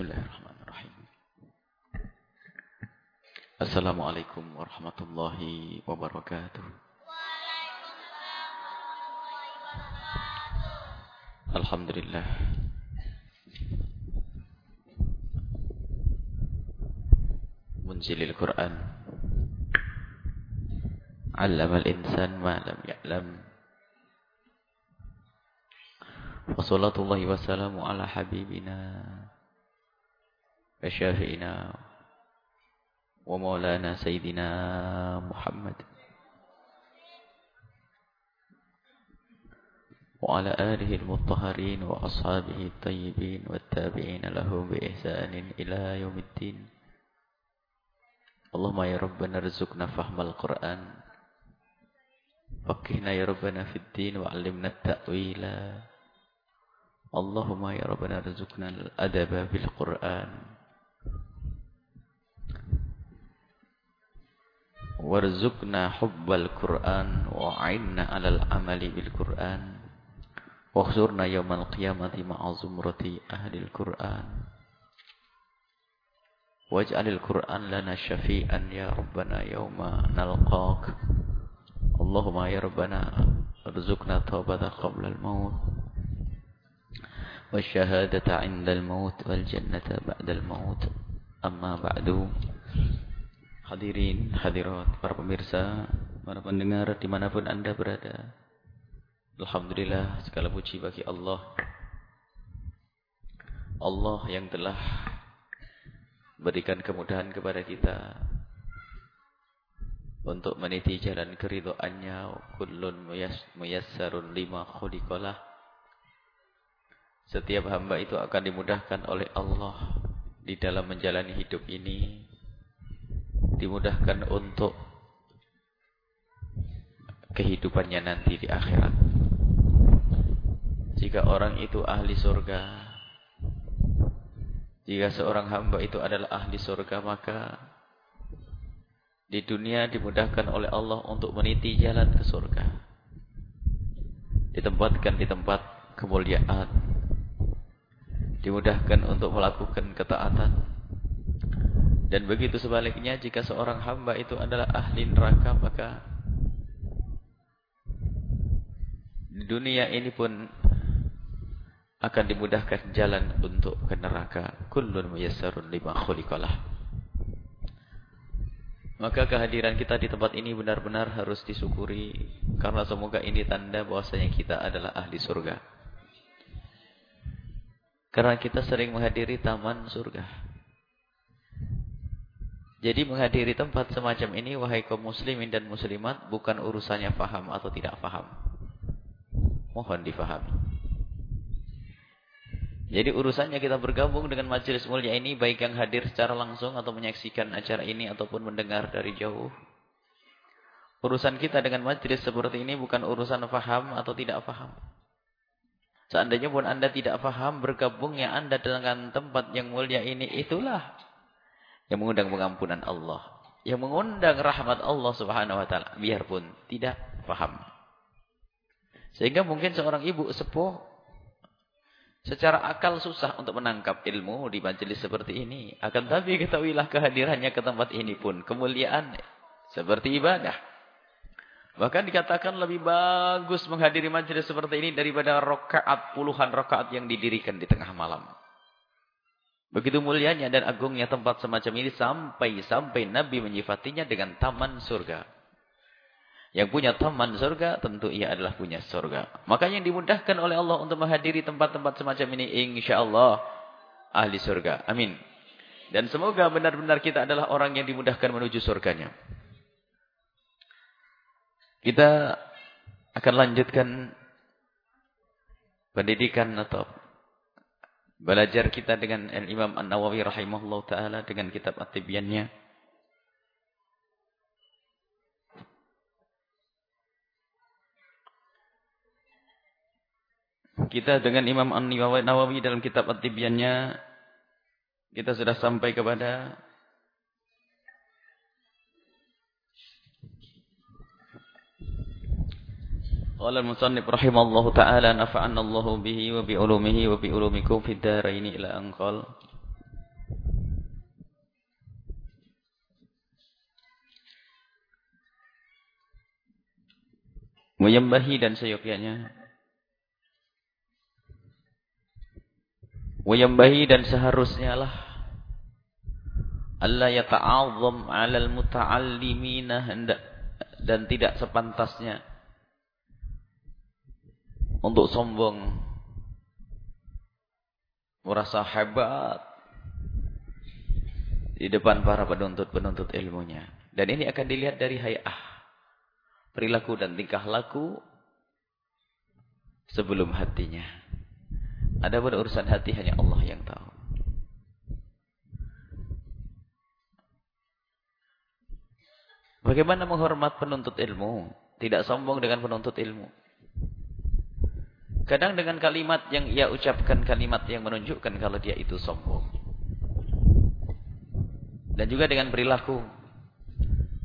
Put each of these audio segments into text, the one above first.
Bismillahirrahmanirrahim. Assalamualaikum warahmatullahi wabarakatuh. Alhamdulillah. Munzilil Quran. Allama al-insan ma lam ya'lam. Wa sallallahu wa salamu ala habibina وشافئنا ومولانا سيدنا محمد. وعلى آله المطهرين وأصحابه الطيبين والتابعين له بإحسان إلى يوم الدين. اللهم يا ربنا ارزقنا فهم القرآن. فقهنا يا ربنا في الدين وعلمنا التأويل. اللهم يا ربنا ارزقنا الأدب بالقرآن. وارزقنا حب القرآن وعنا على العمل بالقرآن واخزرنا يوم القيامة مع زمرة أهل القرآن. واجعل القرآن لنا شفيئا يا ربنا يوم نلقاك. اللهم يا ربنا ارزقنا توبة قبل الموت والشهادة عند الموت والجنة بعد الموت. أما بعد Hadirin, hadirat, para pemirsa, para pendengar di mana pun anda berada. Alhamdulillah, segala puji bagi Allah. Allah yang telah berikan kemudahan kepada kita untuk meniti jalan keridoannya. Kullun muyassarun lima khuliqalah. Setiap hamba itu akan dimudahkan oleh Allah di dalam menjalani hidup ini dimudahkan untuk kehidupannya nanti di akhirat. Jika orang itu ahli surga, jika seorang hamba itu adalah ahli surga, maka di dunia dimudahkan oleh Allah untuk meniti jalan ke surga. Ditempatkan di tempat kemuliaan. Dimudahkan untuk melakukan ketaatan dan begitu sebaliknya jika seorang hamba itu adalah ahli neraka maka di dunia ini pun akan dimudahkan jalan untuk ke neraka. Kullun muyassarun lima khuliqalah. Maka kehadiran kita di tempat ini benar-benar harus disyukuri karena semoga ini tanda bahwasanya kita adalah ahli surga. Karena kita sering menghadiri taman surga. Jadi menghadiri tempat semacam ini wahai kaum muslimin dan muslimat bukan urusannya faham atau tidak faham. Mohon difahami. Jadi urusannya kita bergabung dengan majelis mulia ini baik yang hadir secara langsung atau menyaksikan acara ini ataupun mendengar dari jauh. Urusan kita dengan majelis seperti ini bukan urusan faham atau tidak faham. Seandainya pun Anda tidak faham bergabungnya Anda dengan tempat yang mulia ini itulah yang mengundang pengampunan Allah, yang mengundang rahmat Allah Subhanahu wa taala biarpun tidak paham. Sehingga mungkin seorang ibu sepuh secara akal susah untuk menangkap ilmu di majelis seperti ini. Akan tapi ketahuilah kehadirannya ke tempat ini pun kemuliaan seperti ibadah. Bahkan dikatakan lebih bagus menghadiri majelis seperti ini daripada rakaat puluhan rakaat yang didirikan di tengah malam. Begitu mulianya dan agungnya tempat semacam ini sampai-sampai Nabi menyifatinya dengan taman surga. Yang punya taman surga tentu ia adalah punya surga. Makanya yang dimudahkan oleh Allah untuk menghadiri tempat-tempat semacam ini insyaAllah ahli surga. Amin. Dan semoga benar-benar kita adalah orang yang dimudahkan menuju surganya. Kita akan lanjutkan pendidikan atau Belajar kita dengan Imam An-Nawawi rahimahullah ta'ala dengan kitab At-Tibyannya. Kita dengan Imam An-Nawawi dalam kitab At-Tibyannya kita sudah sampai kepada قال المصنف رحمه الله تعالى نفعنا الله به وبعلومه وبعلومكم في الدارين إلى أن قال Wayambahi dan seyogyanya. Wayambahi dan seharusnya lah. Allah yata'azam alal muta'allimina hendak. Dan tidak sepantasnya untuk sombong merasa hebat di depan para penuntut-penuntut ilmunya. Dan ini akan dilihat dari hayah, perilaku dan tingkah laku sebelum hatinya. Ada pada urusan hati hanya Allah yang tahu. Bagaimana menghormat penuntut ilmu? Tidak sombong dengan penuntut ilmu. Kadang dengan kalimat yang ia ucapkan kalimat yang menunjukkan kalau dia itu sombong. Dan juga dengan perilaku.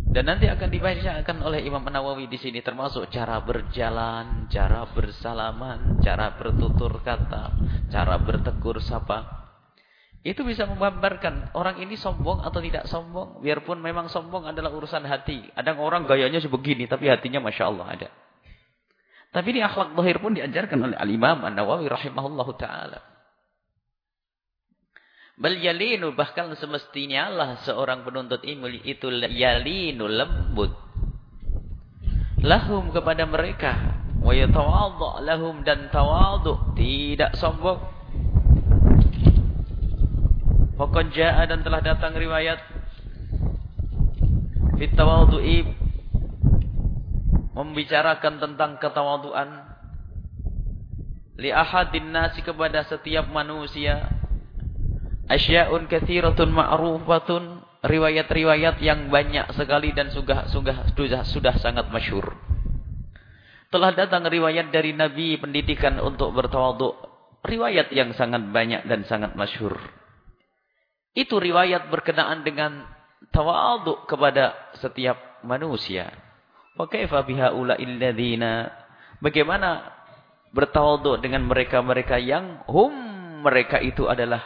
Dan nanti akan dibacakan oleh Imam Nawawi di sini termasuk cara berjalan, cara bersalaman, cara bertutur kata, cara bertegur sapa. Itu bisa menggambarkan orang ini sombong atau tidak sombong. Biarpun memang sombong adalah urusan hati. Ada orang gayanya sebegini tapi hatinya Masya Allah ada. Tapi di akhlak zahir pun diajarkan oleh Al-Imam An-Nawawi rahimahullahu ta'ala. Bal yalinu bahkan semestinya Allah seorang penuntut ilmu itu yalinu lembut. Lahum kepada mereka. Wa yatawadhu lahum dan tawadhu. Tidak sombong. Jaa dan telah datang riwayat. Fit tawadhu'i membicarakan tentang ketawaduan li ahadin nasi kepada setiap manusia. Asya'un katsiratun ma'rufatun riwayat-riwayat yang banyak sekali dan sudah sudah sudah, sudah sangat masyhur. Telah datang riwayat dari nabi pendidikan untuk bertawadhu riwayat yang sangat banyak dan sangat masyhur. Itu riwayat berkenaan dengan tawadhu kepada setiap manusia Wa kaifa bihaula'il Bagaimana bertawadhu dengan mereka-mereka yang hum mereka itu adalah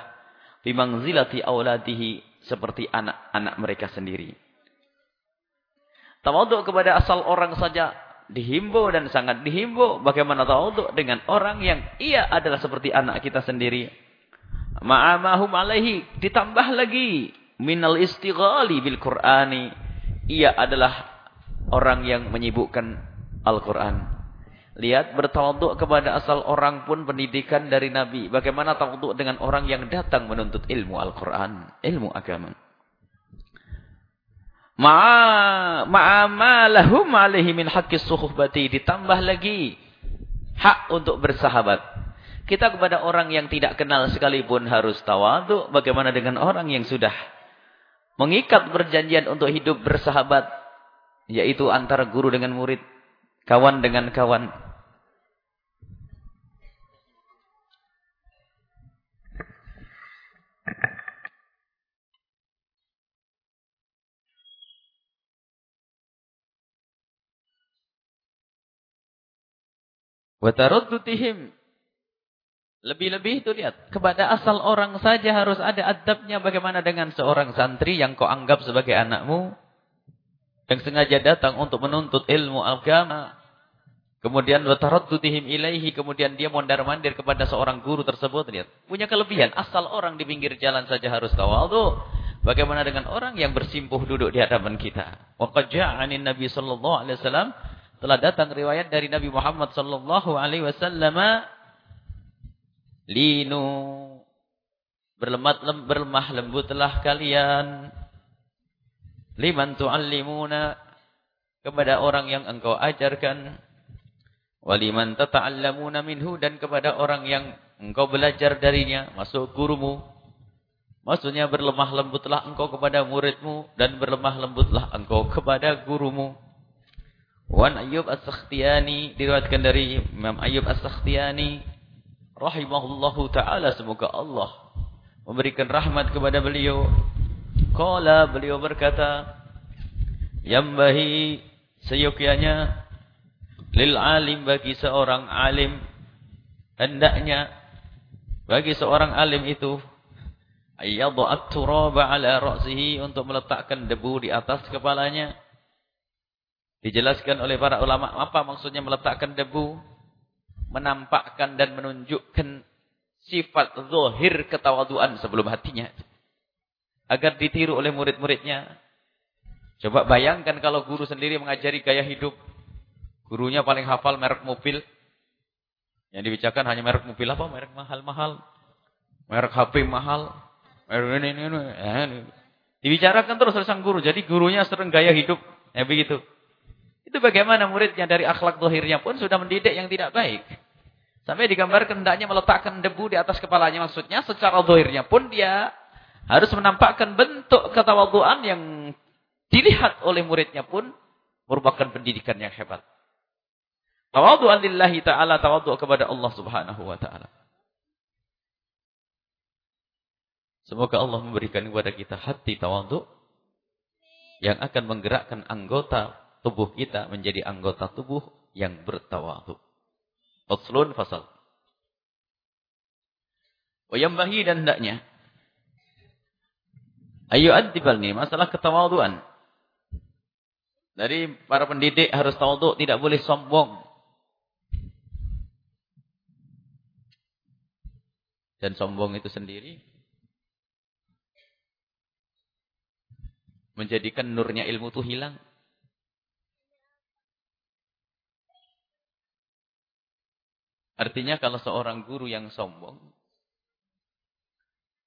bimangzilati auladihi seperti anak-anak mereka sendiri. Tawadhu kepada asal orang saja dihimbau dan sangat dihimbau. Bagaimana tawadhu dengan orang yang ia adalah seperti anak kita sendiri. Ma'amahum alaihi ditambah lagi minal istighali bil Qur'ani. Ia adalah orang yang menyibukkan Al-Quran. Lihat bertawaduk kepada asal orang pun pendidikan dari Nabi. Bagaimana tawaduk dengan orang yang datang menuntut ilmu Al-Quran. Ilmu agama. Ma'amalahum alaihi min haqqis suhbati. Ditambah lagi. Hak untuk bersahabat. Kita kepada orang yang tidak kenal sekalipun harus tawaduk. Bagaimana dengan orang yang sudah mengikat perjanjian untuk hidup bersahabat yaitu antara guru dengan murid, kawan dengan kawan. Lebih-lebih itu lihat. Kepada asal orang saja harus ada adabnya. Bagaimana dengan seorang santri yang kau anggap sebagai anakmu yang sengaja datang untuk menuntut ilmu agama. Kemudian wataraddudihim ilaihi kemudian dia mondar-mandir kepada seorang guru tersebut. Lihat punya kelebihan. Asal orang di pinggir jalan saja harus tawadhu. Bagaimana dengan orang yang bersimpuh duduk di hadapan kita? Waqad ja'anin nabi sallallahu alaihi wasallam. Telah datang riwayat dari Nabi Muhammad sallallahu alaihi wasallam. Linu. Berlemah lembutlah kalian liman tu'allimuna kepada orang yang engkau ajarkan. Waliman tata'allamuna minhu dan kepada orang yang engkau belajar darinya masuk gurumu. Maksudnya berlemah lembutlah engkau kepada muridmu dan berlemah lembutlah engkau kepada gurumu. Wan Ayyub As-Sakhtiyani diriwayatkan dari Imam Ayyub As-Sakhtiyani rahimahullahu taala semoga Allah memberikan rahmat kepada beliau Qala beliau berkata, Yambahi seyogyanya lil alim bagi seorang alim. Hendaknya bagi seorang alim itu ayyadha'at turaba ala ra'sihi untuk meletakkan debu di atas kepalanya. Dijelaskan oleh para ulama apa maksudnya meletakkan debu, menampakkan dan menunjukkan sifat zahir ketawaduan sebelum hatinya. Agar ditiru oleh murid-muridnya. Coba bayangkan kalau guru sendiri mengajari gaya hidup. Gurunya paling hafal merek mobil. Yang dibicarakan hanya merek mobil apa? Merek mahal-mahal. Merek HP mahal. Merek ini, ini, ini. ini. Dibicarakan terus oleh sang guru. Jadi gurunya sering gaya hidup. Ya begitu. Itu bagaimana muridnya dari akhlak dohirnya pun sudah mendidik yang tidak baik. Sampai digambarkan hendaknya meletakkan debu di atas kepalanya. Maksudnya secara dohirnya pun dia harus menampakkan bentuk ketawaduan yang dilihat oleh muridnya pun merupakan pendidikan yang hebat. Tawadu'an lillahi ta'ala, tawadu' kepada Allah subhanahu wa ta'ala. Semoga Allah memberikan kepada kita hati tawadu' yang akan menggerakkan anggota tubuh kita menjadi anggota tubuh yang bertawadu. Faslun fasal. Wayambahi dan hendaknya. Ayo adibal nih, masalah ketawaduan. Dari para pendidik harus tawaduk, tidak boleh sombong. Dan sombong itu sendiri menjadikan nurnya ilmu itu hilang. Artinya kalau seorang guru yang sombong,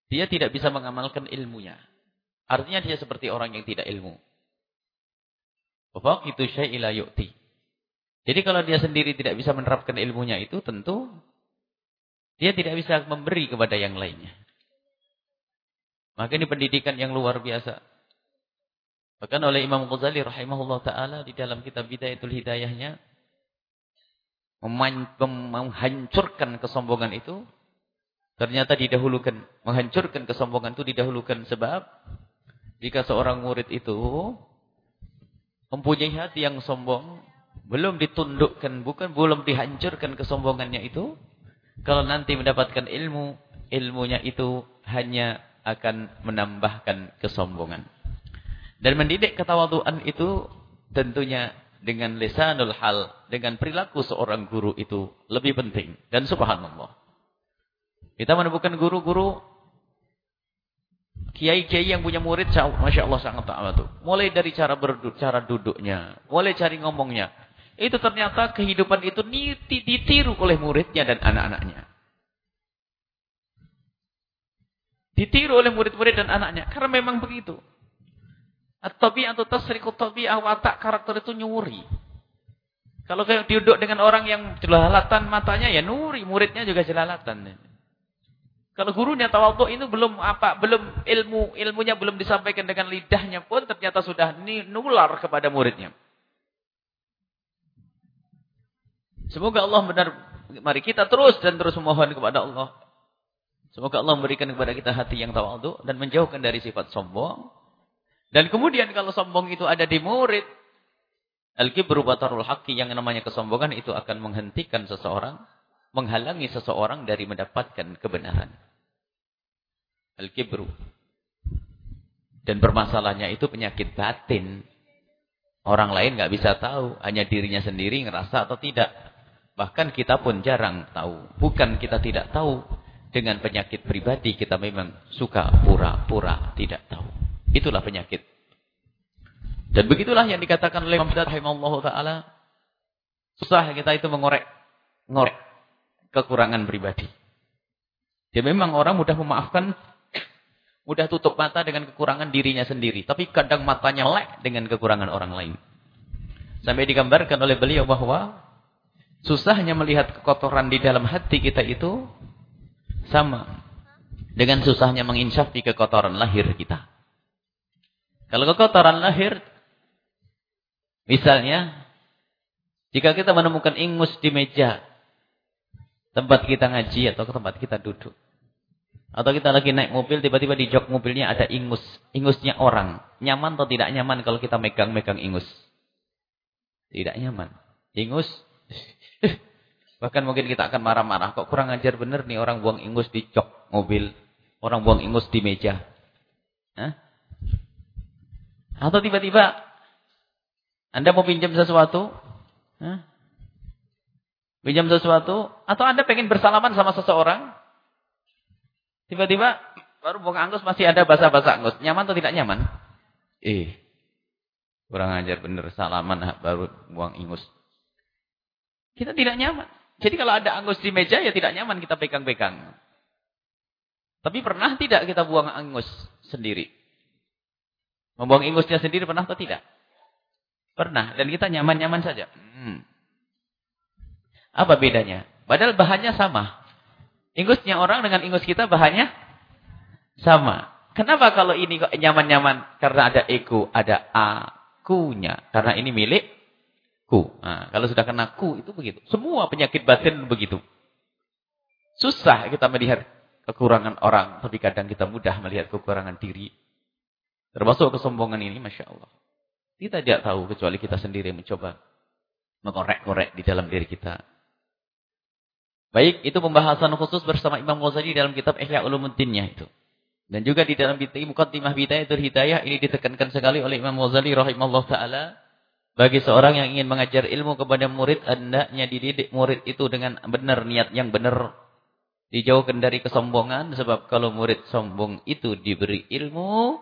dia tidak bisa mengamalkan ilmunya. Artinya dia seperti orang yang tidak ilmu. Bapak itu syai'ila yu'ti. Jadi kalau dia sendiri tidak bisa menerapkan ilmunya itu, tentu dia tidak bisa memberi kepada yang lainnya. Maka ini pendidikan yang luar biasa. Bahkan oleh Imam Ghazali rahimahullah ta'ala di dalam kitab Bidayatul Hidayahnya, menghancurkan kesombongan itu ternyata didahulukan menghancurkan kesombongan itu didahulukan sebab jika seorang murid itu mempunyai hati yang sombong belum ditundukkan bukan belum dihancurkan kesombongannya itu kalau nanti mendapatkan ilmu ilmunya itu hanya akan menambahkan kesombongan dan mendidik ketawaduan itu tentunya dengan lisanul hal, dengan perilaku seorang guru itu lebih penting. Dan subhanallah. Kita menemukan guru-guru kiai-kiai yang punya murid, Masya Allah sangat tuh. Mulai dari cara berduduk, cara duduknya, mulai cari ngomongnya. Itu ternyata kehidupan itu ditiru oleh muridnya dan anak-anaknya. Ditiru oleh murid-murid dan anaknya. Karena memang begitu. At-tabi'ah atau tasriqut tabi'ah watak karakter itu nyuri. Kalau kayak duduk dengan orang yang jelalatan matanya ya nuri, muridnya juga jelalatan. Kalau gurunya tawadhu ini belum apa, belum ilmu ilmunya belum disampaikan dengan lidahnya pun ternyata sudah nular kepada muridnya. Semoga Allah benar mari kita terus dan terus memohon kepada Allah. Semoga Allah memberikan kepada kita hati yang tawadhu dan menjauhkan dari sifat sombong dan kemudian kalau sombong itu ada di murid, al-kibru batarul haqqi yang namanya kesombongan itu akan menghentikan seseorang, menghalangi seseorang dari mendapatkan kebenaran. Al-kibru. Dan bermasalahnya itu penyakit batin. Orang lain nggak bisa tahu, hanya dirinya sendiri ngerasa atau tidak. Bahkan kita pun jarang tahu. Bukan kita tidak tahu, dengan penyakit pribadi kita memang suka pura-pura tidak tahu. Itulah penyakit. Dan begitulah yang dikatakan oleh rahimahullah taala. Susah kita itu mengorek ngorek kekurangan pribadi. Dia memang orang mudah memaafkan, mudah tutup mata dengan kekurangan dirinya sendiri. Tapi kadang matanya lek dengan kekurangan orang lain. Sampai digambarkan oleh beliau bahwa susahnya melihat kekotoran di dalam hati kita itu sama dengan susahnya menginsafi kekotoran lahir kita. Kalau kekotoran lahir, misalnya, jika kita menemukan ingus di meja, tempat kita ngaji atau ke tempat kita duduk. Atau kita lagi naik mobil, tiba-tiba di jok mobilnya ada ingus. Ingusnya orang. Nyaman atau tidak nyaman kalau kita megang-megang ingus? Tidak nyaman. Ingus, bahkan mungkin kita akan marah-marah. Kok kurang ajar bener nih orang buang ingus di jok mobil. Orang buang ingus di meja. Hah? Atau tiba-tiba Anda mau pinjam sesuatu? Hah? Pinjam sesuatu? Atau Anda pengen bersalaman sama seseorang? Tiba-tiba baru buang angus masih ada bahasa-bahasa angus. Nyaman atau tidak nyaman? Eh, kurang ajar bener salaman baru buang ingus. Kita tidak nyaman. Jadi kalau ada angus di meja ya tidak nyaman kita pegang-pegang. Tapi pernah tidak kita buang angus sendiri? Membuang ingusnya sendiri pernah atau tidak? Pernah. Dan kita nyaman-nyaman saja. Hmm. Apa bedanya? Padahal bahannya sama. Ingusnya orang dengan ingus kita bahannya sama. Kenapa kalau ini kok nyaman-nyaman? Karena ada ego, ada akunya. Karena ini milik ku. Nah, kalau sudah kena ku itu begitu. Semua penyakit batin begitu. Susah kita melihat kekurangan orang. Tapi kadang kita mudah melihat kekurangan diri. Termasuk kesombongan ini, Masya Allah. Kita tidak tahu kecuali kita sendiri mencoba mengkorek-korek di dalam diri kita. Baik, itu pembahasan khusus bersama Imam Ghazali dalam kitab Ihya Ulumuddinnya itu. Dan juga di dalam Muqaddimah Bidayatul Hidayah ini ditekankan sekali oleh Imam Ghazali rahimahullah taala bagi seorang yang ingin mengajar ilmu kepada murid hendaknya dididik murid itu dengan benar niat yang benar dijauhkan dari kesombongan sebab kalau murid sombong itu diberi ilmu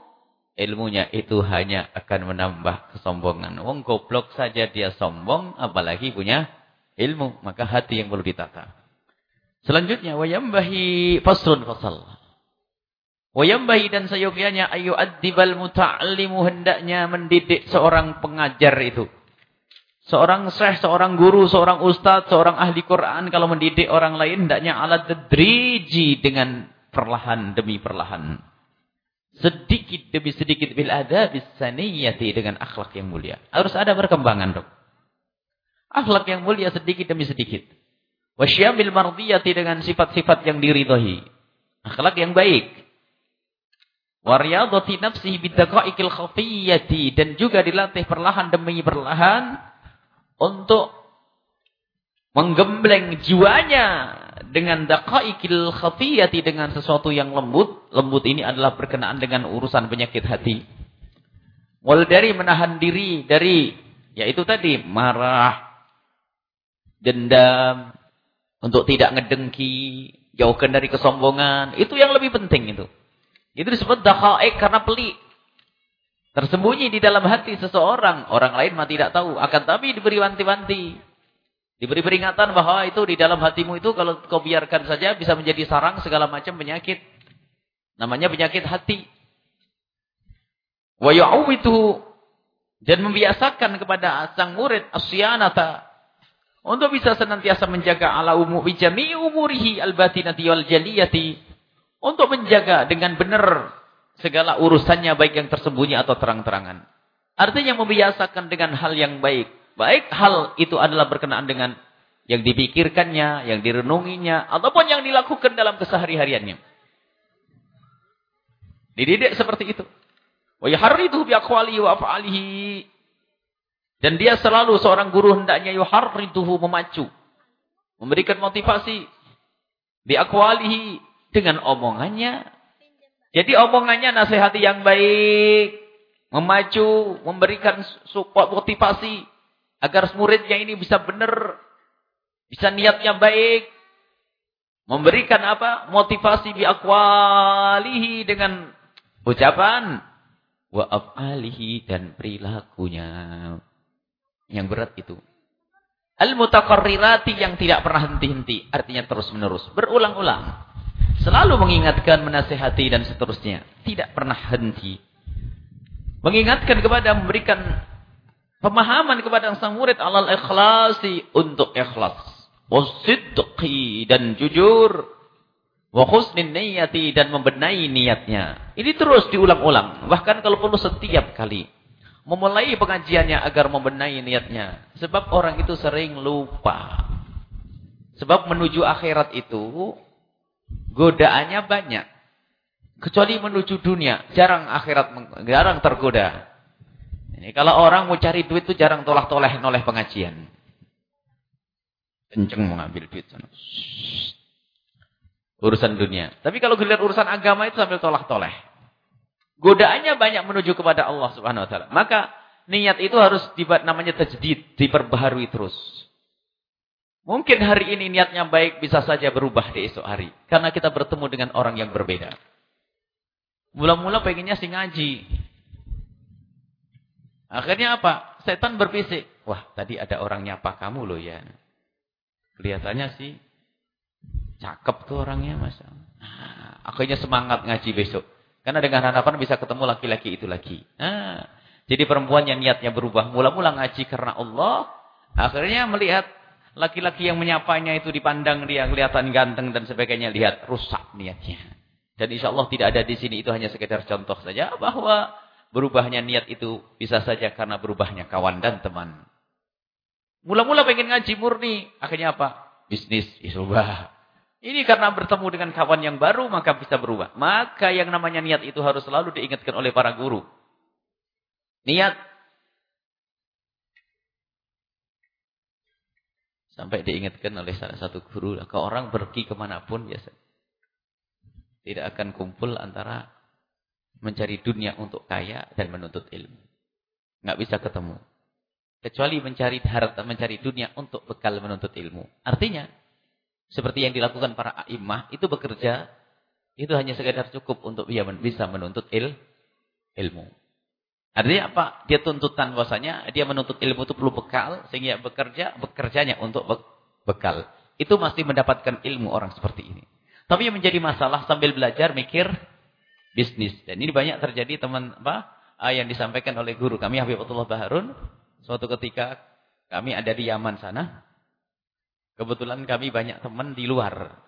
ilmunya itu hanya akan menambah kesombongan. Wong goblok saja dia sombong, apalagi punya ilmu. Maka hati yang perlu ditata. Selanjutnya, wayambahi fasrun fasal. Wayambahi dan seyogianya ayu addibal muta'allimu hendaknya mendidik seorang pengajar itu. Seorang syekh, seorang guru, seorang ustadz, seorang ahli Quran kalau mendidik orang lain hendaknya alat tadriji dengan perlahan demi perlahan. Sedikit demi sedikit bil ada bisaniyati dengan akhlak yang mulia. Harus ada perkembangan, Dok. Akhlak yang mulia sedikit demi sedikit. Wasyamil mardiyati dengan sifat-sifat yang diridhai. Akhlak yang baik. Waryadati nafsihi bidaqaiqil khafiyyati dan juga dilatih perlahan demi perlahan untuk menggembleng jiwanya dengan daqaikil khafiyati dengan sesuatu yang lembut. Lembut ini adalah berkenaan dengan urusan penyakit hati. Wal dari menahan diri dari yaitu tadi marah, dendam, untuk tidak ngedengki, jauhkan dari kesombongan. Itu yang lebih penting itu. Itu disebut daqaik karena pelik. Tersembunyi di dalam hati seseorang, orang lain mah tidak tahu, akan tapi diberi wanti-wanti. Diberi peringatan bahwa itu di dalam hatimu itu kalau kau biarkan saja bisa menjadi sarang segala macam penyakit. Namanya penyakit hati. Wa yu'awwitu dan membiasakan kepada sang murid asyanata untuk bisa senantiasa menjaga ala umu bijami umurihi al-batinati wal jaliyati untuk menjaga dengan benar segala urusannya baik yang tersembunyi atau terang-terangan. Artinya membiasakan dengan hal yang baik Baik hal itu adalah berkenaan dengan yang dipikirkannya, yang direnunginya, ataupun yang dilakukan dalam kesehari-hariannya. Dididik seperti itu. Wa yuharriduhu biaqwalihi wa af'alihi. Dan dia selalu seorang guru hendaknya yuharriduhu memacu. Memberikan motivasi biaqwalihi dengan omongannya. Jadi omongannya nasihati yang baik, memacu, memberikan support motivasi Agar muridnya ini bisa benar. Bisa niatnya baik. Memberikan apa? Motivasi biakwalihi dengan ucapan. Wa af'alihi dan perilakunya. Yang berat itu. Al-mutakarrirati yang tidak pernah henti-henti. Artinya terus menerus. Berulang-ulang. Selalu mengingatkan, menasehati dan seterusnya. Tidak pernah henti. Mengingatkan kepada memberikan Pemahaman kepada sang murid alal ikhlasi untuk ikhlas. Wasidqi dan jujur. Wa husnin niyati dan membenahi niatnya. Ini terus diulang-ulang. Bahkan kalau perlu setiap kali. Memulai pengajiannya agar membenahi niatnya. Sebab orang itu sering lupa. Sebab menuju akhirat itu godaannya banyak. Kecuali menuju dunia, jarang akhirat jarang tergoda. Ini kalau orang mau cari duit itu jarang tolak-toleh noleh pengajian. Kenceng mengambil duit. Urusan dunia. Tapi kalau giliran urusan agama itu sambil tolak-toleh. Godaannya banyak menuju kepada Allah Subhanahu wa taala. Maka Niat itu harus dibuat namanya tajdid, diperbaharui terus. Mungkin hari ini niatnya baik bisa saja berubah di esok hari. Karena kita bertemu dengan orang yang berbeda. Mula-mula pengennya sih ngaji. Akhirnya apa? Setan berbisik. Wah, tadi ada orang nyapa kamu loh ya. Kelihatannya sih cakep tuh orangnya mas. Nah, akhirnya semangat ngaji besok. Karena dengan harapan bisa ketemu laki-laki itu lagi. Nah, jadi perempuan yang niatnya berubah. Mula-mula ngaji karena Allah. Akhirnya melihat laki-laki yang menyapanya itu dipandang dia kelihatan ganteng dan sebagainya. Lihat rusak niatnya. Dan insya Allah tidak ada di sini. Itu hanya sekedar contoh saja. Bahwa berubahnya niat itu bisa saja karena berubahnya kawan dan teman. Mula-mula pengen ngaji murni. Akhirnya apa? Bisnis. Isubah. Ini karena bertemu dengan kawan yang baru maka bisa berubah. Maka yang namanya niat itu harus selalu diingatkan oleh para guru. Niat. Sampai diingatkan oleh salah satu guru. ke orang pergi ke mana pun biasa. Tidak akan kumpul antara mencari dunia untuk kaya dan menuntut ilmu. Nggak bisa ketemu. Kecuali mencari harta, mencari dunia untuk bekal menuntut ilmu. Artinya, seperti yang dilakukan para imah, itu bekerja, itu hanya sekedar cukup untuk dia bisa menuntut il, ilmu. Artinya apa? Dia tuntutan bahwasanya dia menuntut ilmu itu perlu bekal sehingga bekerja bekerjanya untuk be bekal. Itu masih mendapatkan ilmu orang seperti ini. Tapi yang menjadi masalah sambil belajar mikir bisnis. Dan ini banyak terjadi teman apa? Ah, yang disampaikan oleh guru kami Habibullah Baharun suatu ketika kami ada di Yaman sana. Kebetulan kami banyak teman di luar.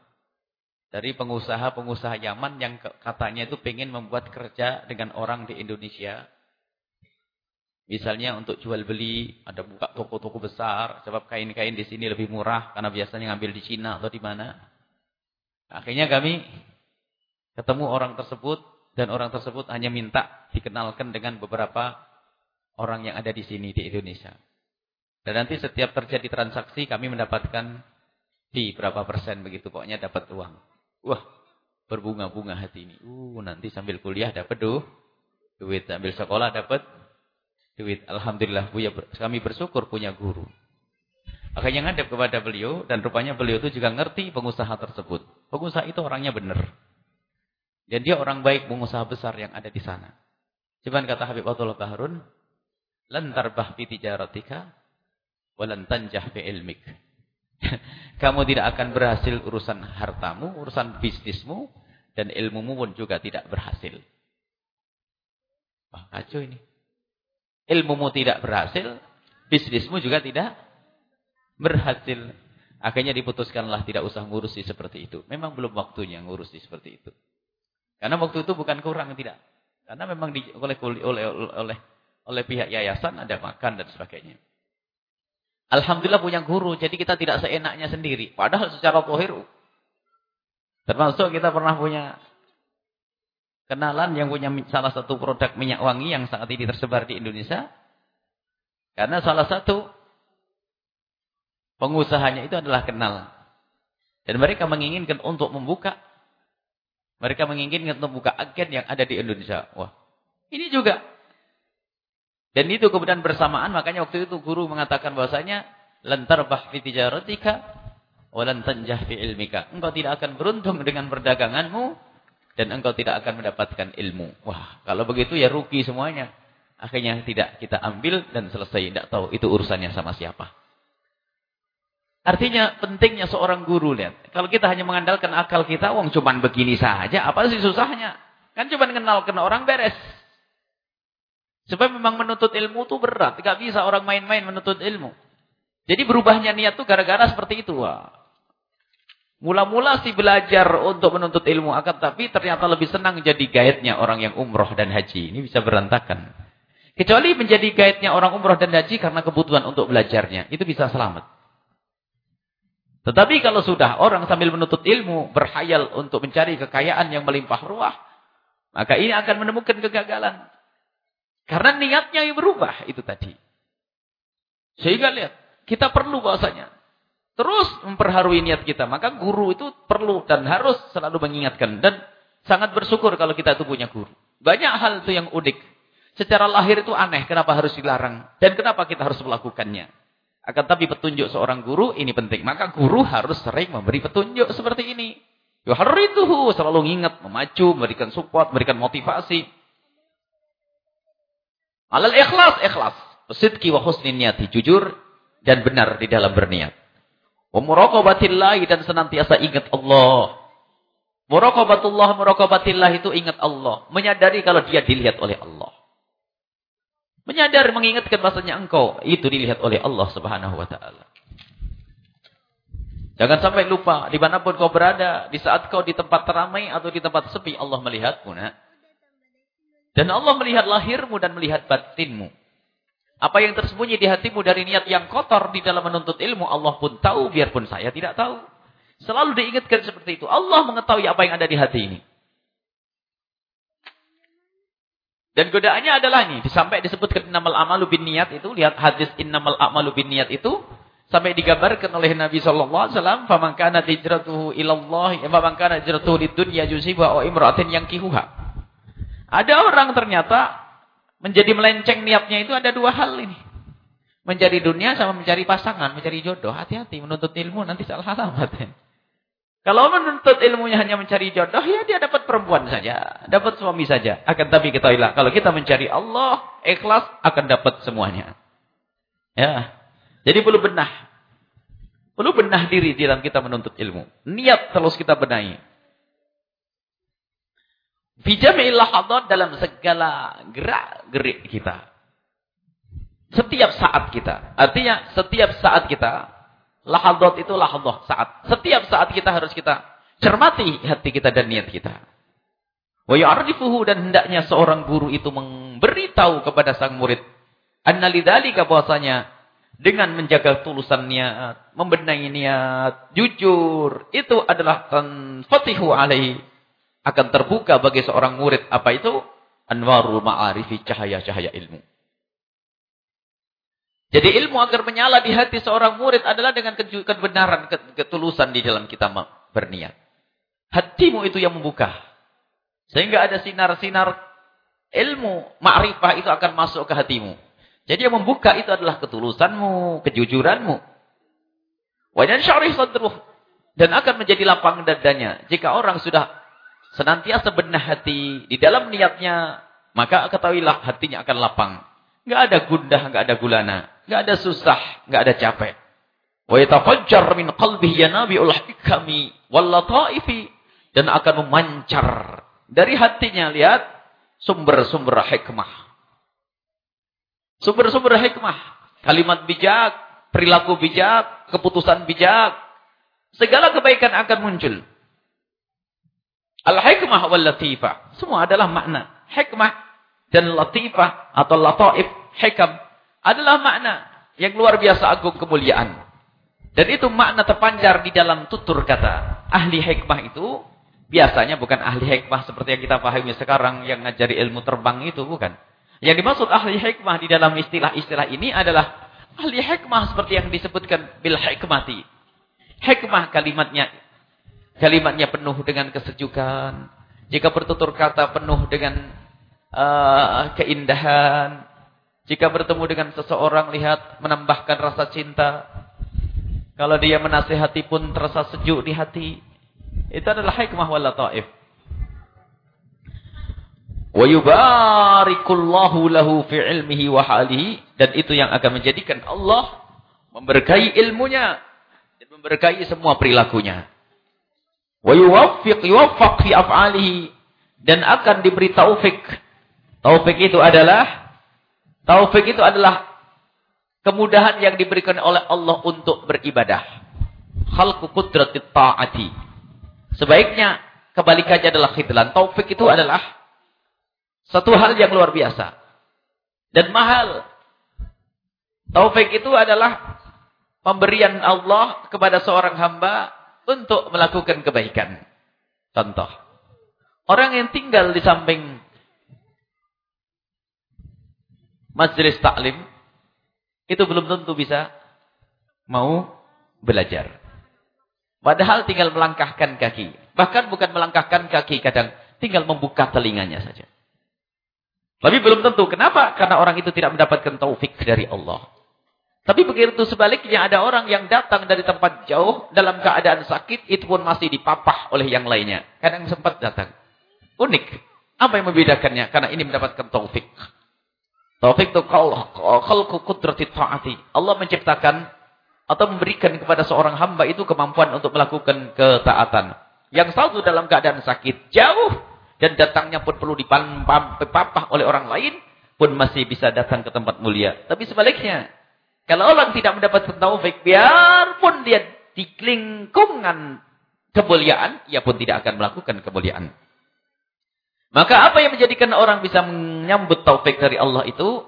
Dari pengusaha-pengusaha Yaman yang katanya itu pengen membuat kerja dengan orang di Indonesia Misalnya untuk jual beli, ada buka toko-toko besar, sebab kain-kain di sini lebih murah karena biasanya ngambil di Cina atau di mana. Akhirnya kami ketemu orang tersebut dan orang tersebut hanya minta dikenalkan dengan beberapa orang yang ada di sini di Indonesia. Dan nanti setiap terjadi transaksi kami mendapatkan di berapa persen begitu pokoknya dapat uang. Wah, berbunga-bunga hati ini. Uh, nanti sambil kuliah dapat duh, duit, sambil sekolah dapat duit. Alhamdulillah Buya kami bersyukur punya guru. Akhirnya ngadep kepada beliau dan rupanya beliau itu juga ngerti pengusaha tersebut. Pengusaha itu orangnya benar. Dan dia orang baik pengusaha besar yang ada di sana. Cuman kata Habib Abdullah Baharun, "Lan tarbah tijaratika wa lan tanjah fi ilmik." Kamu tidak akan berhasil urusan hartamu, urusan bisnismu dan ilmumu pun juga tidak berhasil. Wah, kacau ini ilmumu tidak berhasil, bisnismu juga tidak berhasil. Akhirnya diputuskanlah tidak usah ngurusi seperti itu. Memang belum waktunya ngurusi seperti itu. Karena waktu itu bukan kurang tidak. Karena memang di, oleh, oleh oleh oleh pihak yayasan ada makan dan sebagainya. Alhamdulillah punya guru, jadi kita tidak seenaknya sendiri. Padahal secara tohir, termasuk kita pernah punya kenalan yang punya salah satu produk minyak wangi yang saat ini tersebar di Indonesia. Karena salah satu pengusahanya itu adalah kenal. Dan mereka menginginkan untuk membuka mereka menginginkan untuk membuka agen yang ada di Indonesia. Wah, ini juga. Dan itu kemudian bersamaan makanya waktu itu guru mengatakan bahwasanya lantar bahfi tijaratika wa lan tanjah fi ilmika. Engkau tidak akan beruntung dengan perdaganganmu dan engkau tidak akan mendapatkan ilmu. Wah, kalau begitu ya rugi semuanya. Akhirnya tidak kita ambil dan selesai. Tidak tahu itu urusannya sama siapa. Artinya pentingnya seorang guru lihat. Kalau kita hanya mengandalkan akal kita, wong cuman begini saja, apa sih susahnya? Kan cuma kenal kena orang beres. Sebab memang menuntut ilmu itu berat. Tidak bisa orang main-main menuntut ilmu. Jadi berubahnya niat itu gara-gara seperti itu. Mula-mula si belajar untuk menuntut ilmu akan tapi ternyata lebih senang jadi guide-nya orang yang umroh dan haji. Ini bisa berantakan. Kecuali menjadi guide-nya orang umroh dan haji karena kebutuhan untuk belajarnya. Itu bisa selamat. Tetapi kalau sudah orang sambil menuntut ilmu, berhayal untuk mencari kekayaan yang melimpah ruah, maka ini akan menemukan kegagalan. Karena niatnya yang berubah itu tadi. Sehingga lihat, kita perlu bahasanya terus memperharui niat kita. Maka guru itu perlu dan harus selalu mengingatkan. Dan sangat bersyukur kalau kita itu punya guru. Banyak hal itu yang unik. Secara lahir itu aneh, kenapa harus dilarang? Dan kenapa kita harus melakukannya? Akan tapi petunjuk seorang guru ini penting. Maka guru harus sering memberi petunjuk seperti ini. Yuharrituhu, selalu ingat, memacu, memberikan support, memberikan motivasi. Alal ikhlas, ikhlas. Sidki wa husni niyati, jujur dan benar di dalam berniat. Wa muraqabatillahi dan senantiasa ingat Allah. Muraqabatullah, muraqabatillah itu ingat Allah. Menyadari kalau dia dilihat oleh Allah. Menyadar mengingatkan bahasanya engkau itu dilihat oleh Allah Subhanahu wa taala. Jangan sampai lupa di mana pun kau berada, di saat kau di tempat teramai atau di tempat sepi, Allah melihatmu. Nak. Dan Allah melihat lahirmu dan melihat batinmu. Apa yang tersembunyi di hatimu dari niat yang kotor di dalam menuntut ilmu, Allah pun tahu biarpun saya tidak tahu. Selalu diingatkan seperti itu. Allah mengetahui apa yang ada di hati ini. Dan godaannya adalah ini. Sampai disebutkan innamal amalu bin niat itu. Lihat hadis innamal amalu bin niat itu. Sampai digambarkan oleh Nabi SAW. Faman kana hijratuhu ilallah. Faman kana hijratuhu lidunya yusiba o imra'atin yang kihuha. Ada orang ternyata menjadi melenceng niatnya itu ada dua hal ini. Mencari dunia sama mencari pasangan, mencari jodoh. Hati-hati menuntut ilmu nanti salah alamat. Kalau menuntut ilmunya hanya mencari jodoh, ya dia dapat perempuan saja. Dapat suami saja. Akan tapi ketahuilah, kalau kita mencari Allah, ikhlas, akan dapat semuanya. Ya. Jadi perlu benah. Perlu benah diri dalam kita menuntut ilmu. Niat terus kita benahi. Fijami'il lahadat dalam segala gerak-gerik kita. Setiap saat kita. Artinya setiap saat kita Lahadot itu lahadah saat. Setiap saat kita harus kita cermati hati kita dan niat kita. Wa ya'rifuhu dan hendaknya seorang guru itu memberitahu kepada sang murid. Anna lidzalika bahwasanya dengan menjaga tulusan niat, membenahi niat, jujur, itu adalah tanfatihu alaihi akan terbuka bagi seorang murid apa itu? Anwarul ma'arifi cahaya-cahaya ilmu. Jadi ilmu agar menyala di hati seorang murid adalah dengan kebenaran, ketulusan di dalam kita berniat. Hatimu itu yang membuka. Sehingga ada sinar-sinar ilmu, ma'rifah itu akan masuk ke hatimu. Jadi yang membuka itu adalah ketulusanmu, kejujuranmu. Wajan syarih sadruh. Dan akan menjadi lapang dadanya. Jika orang sudah senantiasa benar hati di dalam niatnya, maka ketahuilah hatinya akan lapang. Enggak ada gundah, enggak ada gulana. Enggak ada susah, enggak ada capek. Wa yatafajjar min qalbihi yanabi'ul hikami wal lataifi dan akan memancar dari hatinya lihat sumber-sumber hikmah. Sumber-sumber hikmah, kalimat bijak, perilaku bijak, keputusan bijak, segala kebaikan akan muncul. Al-hikmah wal latifah, semua adalah makna. Hikmah dan latifah atau lataif, hikam adalah makna yang luar biasa agung kemuliaan. Dan itu makna terpancar di dalam tutur kata. Ahli hikmah itu biasanya bukan ahli hikmah seperti yang kita pahami sekarang yang ngajari ilmu terbang itu bukan. Yang dimaksud ahli hikmah di dalam istilah-istilah ini adalah ahli hikmah seperti yang disebutkan bil hikmati. Hikmah kalimatnya kalimatnya penuh dengan kesejukan. Jika bertutur kata penuh dengan uh, keindahan. Jika bertemu dengan seseorang, lihat menambahkan rasa cinta. Kalau dia menasihati pun terasa sejuk di hati. Itu adalah hikmah wal lataif. Wa lahu fi ilmihi wa halihi dan itu yang akan menjadikan Allah memberkahi ilmunya dan memberkahi semua perilakunya. Wa yuwaffiq yuwaffaq fi af'alihi dan akan diberi taufik Taufik itu adalah taufik itu adalah kemudahan yang diberikan oleh Allah untuk beribadah. Khalqu qudratit ta'ati. Sebaiknya kebalikannya adalah khidlan. Taufik itu adalah satu hal yang luar biasa dan mahal. Taufik itu adalah pemberian Allah kepada seorang hamba untuk melakukan kebaikan. Contoh. Orang yang tinggal di samping majelis taklim itu belum tentu bisa mau belajar. Padahal tinggal melangkahkan kaki. Bahkan bukan melangkahkan kaki kadang tinggal membuka telinganya saja. Tapi belum tentu. Kenapa? Karena orang itu tidak mendapatkan taufik dari Allah. Tapi begitu sebaliknya ada orang yang datang dari tempat jauh dalam keadaan sakit, itu pun masih dipapah oleh yang lainnya. Kadang sempat datang. Unik. Apa yang membedakannya? Karena ini mendapatkan taufik. Taufik itu khalqu qudrati ta'ati. Allah menciptakan atau memberikan kepada seorang hamba itu kemampuan untuk melakukan ketaatan. Yang satu dalam keadaan sakit jauh dan datangnya pun perlu dipapah oleh orang lain pun masih bisa datang ke tempat mulia. Tapi sebaliknya, kalau orang tidak mendapatkan taufik, biarpun dia di lingkungan kemuliaan, ia pun tidak akan melakukan kemuliaan. Maka apa yang menjadikan orang bisa menyambut taufik dari Allah itu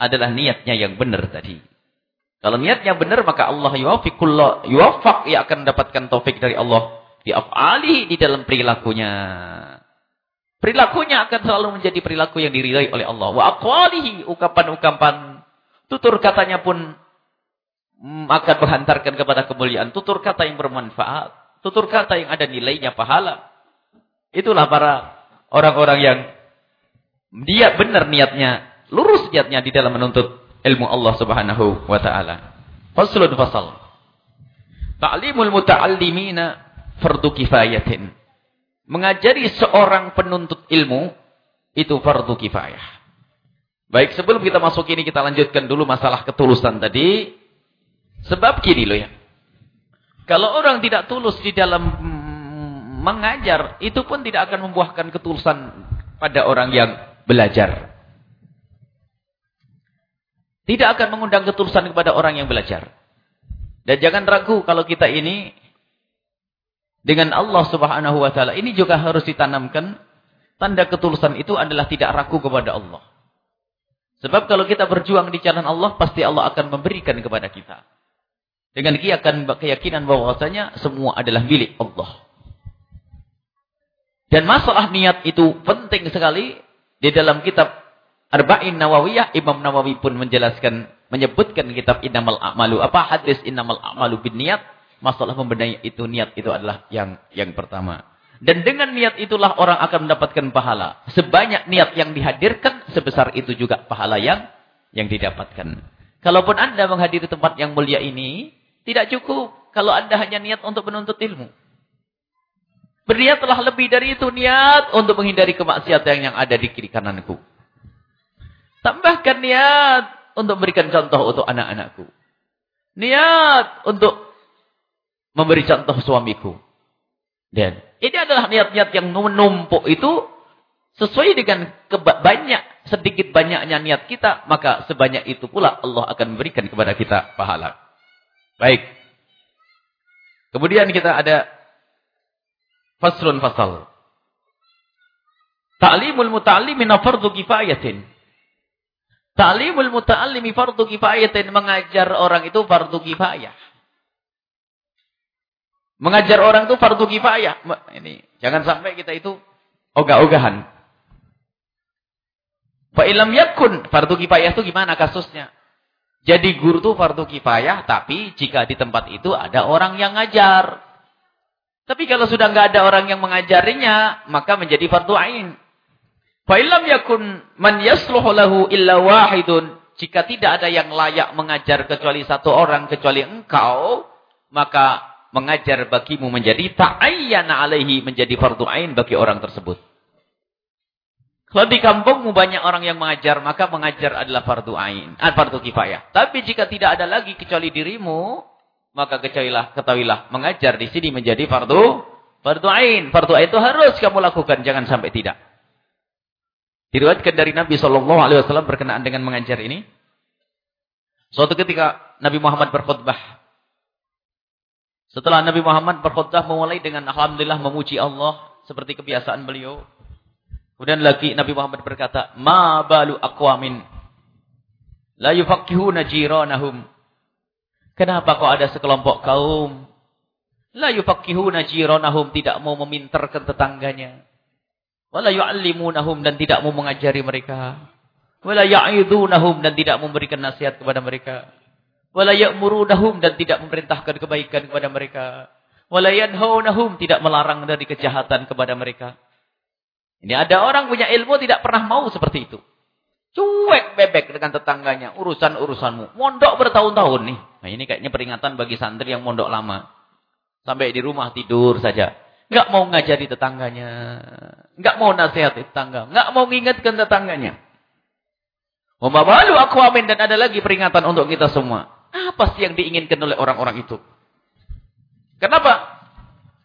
adalah niatnya yang benar tadi. Kalau niatnya benar, maka Allah yuwafiqullah, yuwafaq, ia akan mendapatkan taufik dari Allah. Di af'ali, di dalam perilakunya. Perilakunya akan selalu menjadi perilaku yang diridai oleh Allah. Wa aqwalihi, ukapan-ukapan Tutur katanya pun mm, akan menghantarkan kepada kemuliaan. Tutur kata yang bermanfaat. Tutur kata yang ada nilainya pahala. Itulah para orang-orang yang dia benar niatnya, lurus niatnya di dalam menuntut ilmu Allah Subhanahu wa taala. Faslun fasal. Ta'limul muta'allimina fardu kifayatin. Mengajari seorang penuntut ilmu itu fardu kifayah. Baik, sebelum kita masuk ini kita lanjutkan dulu masalah ketulusan tadi. Sebab gini loh ya. Kalau orang tidak tulus di dalam mengajar, itu pun tidak akan membuahkan ketulusan pada orang yang belajar. Tidak akan mengundang ketulusan kepada orang yang belajar. Dan jangan ragu kalau kita ini dengan Allah Subhanahu wa taala ini juga harus ditanamkan tanda ketulusan itu adalah tidak ragu kepada Allah. Sebab kalau kita berjuang di jalan Allah, pasti Allah akan memberikan kepada kita. Dengan keyakinan bahwasanya semua adalah milik Allah. Dan masalah niat itu penting sekali. Di dalam kitab Arba'in Nawawiyah, Imam Nawawi pun menjelaskan, menyebutkan kitab Innamal A'malu. Apa hadis Innamal A'malu bin niat? Masalah membenahi itu, niat itu adalah yang yang pertama. Dan dengan niat itulah orang akan mendapatkan pahala. Sebanyak niat yang dihadirkan, sebesar itu juga pahala yang yang didapatkan. Kalaupun Anda menghadiri tempat yang mulia ini, tidak cukup kalau Anda hanya niat untuk menuntut ilmu. Berniatlah lebih dari itu niat untuk menghindari kemaksiatan yang ada di kiri kananku. Tambahkan niat untuk memberikan contoh untuk anak-anakku. Niat untuk memberi contoh suamiku. Dan ini adalah niat-niat yang menumpuk itu sesuai dengan banyak sedikit banyaknya niat kita, maka sebanyak itu pula Allah akan memberikan kepada kita pahala. Baik. Kemudian kita ada faslun fasal. Ta'limul muta'allimi fardhu kifayatin. Ta'limul muta'allimi fardhu kifayatin mengajar orang itu fardu kifayah. Mengajar orang itu fardu kifayah. Ini jangan sampai kita itu ogah-ogahan. Fa ilam yakun fardu kifayah itu gimana kasusnya? Jadi guru itu fardu kifayah, tapi jika di tempat itu ada orang yang ngajar. Tapi kalau sudah nggak ada orang yang mengajarinya, maka menjadi fardu ain. Fa ilam yakun man yasluhu lahu illa wahidun. Jika tidak ada yang layak mengajar kecuali satu orang kecuali engkau, maka mengajar bagimu menjadi ta'ayyana alaihi menjadi fardu ain bagi orang tersebut. Kalau di kampungmu banyak orang yang mengajar, maka mengajar adalah fardu ain, ah, fardu kifayah. Tapi jika tidak ada lagi kecuali dirimu, maka ketahuilah, ketahuilah mengajar di sini menjadi fardu fardu ain. Fardu ain itu harus kamu lakukan, jangan sampai tidak. Diriwayatkan dari Nabi Shallallahu alaihi wasallam berkenaan dengan mengajar ini. Suatu ketika Nabi Muhammad berkhutbah setelah Nabi Muhammad berkhutbah memulai dengan alhamdulillah memuji Allah seperti kebiasaan beliau. Kemudian lagi Nabi Muhammad berkata, "Ma balu aqwamin la yufaqqihuna jiranahum." Kenapa kok ada sekelompok kaum la yufaqqihuna jiranahum tidak mau memintarkan tetangganya? Wala yu'allimunahum dan tidak mau mengajari mereka. Wala ya'idunahum dan tidak memberikan nasihat kepada mereka wala ya'murunahum dan tidak memerintahkan kebaikan kepada mereka wala yanhaunahum tidak melarang dari kejahatan kepada mereka ini ada orang punya ilmu tidak pernah mau seperti itu Cuek bebek dengan tetangganya. Urusan-urusanmu. Mondok bertahun-tahun nih. Nah ini kayaknya peringatan bagi santri yang mondok lama. Sampai di rumah tidur saja. Nggak mau ngajari tetangganya. Nggak mau nasihat tetangga. Nggak mau mengingatkan tetangganya. Memabalu aku amin. Dan ada lagi peringatan untuk kita semua. Apa sih yang diinginkan oleh orang-orang itu? Kenapa?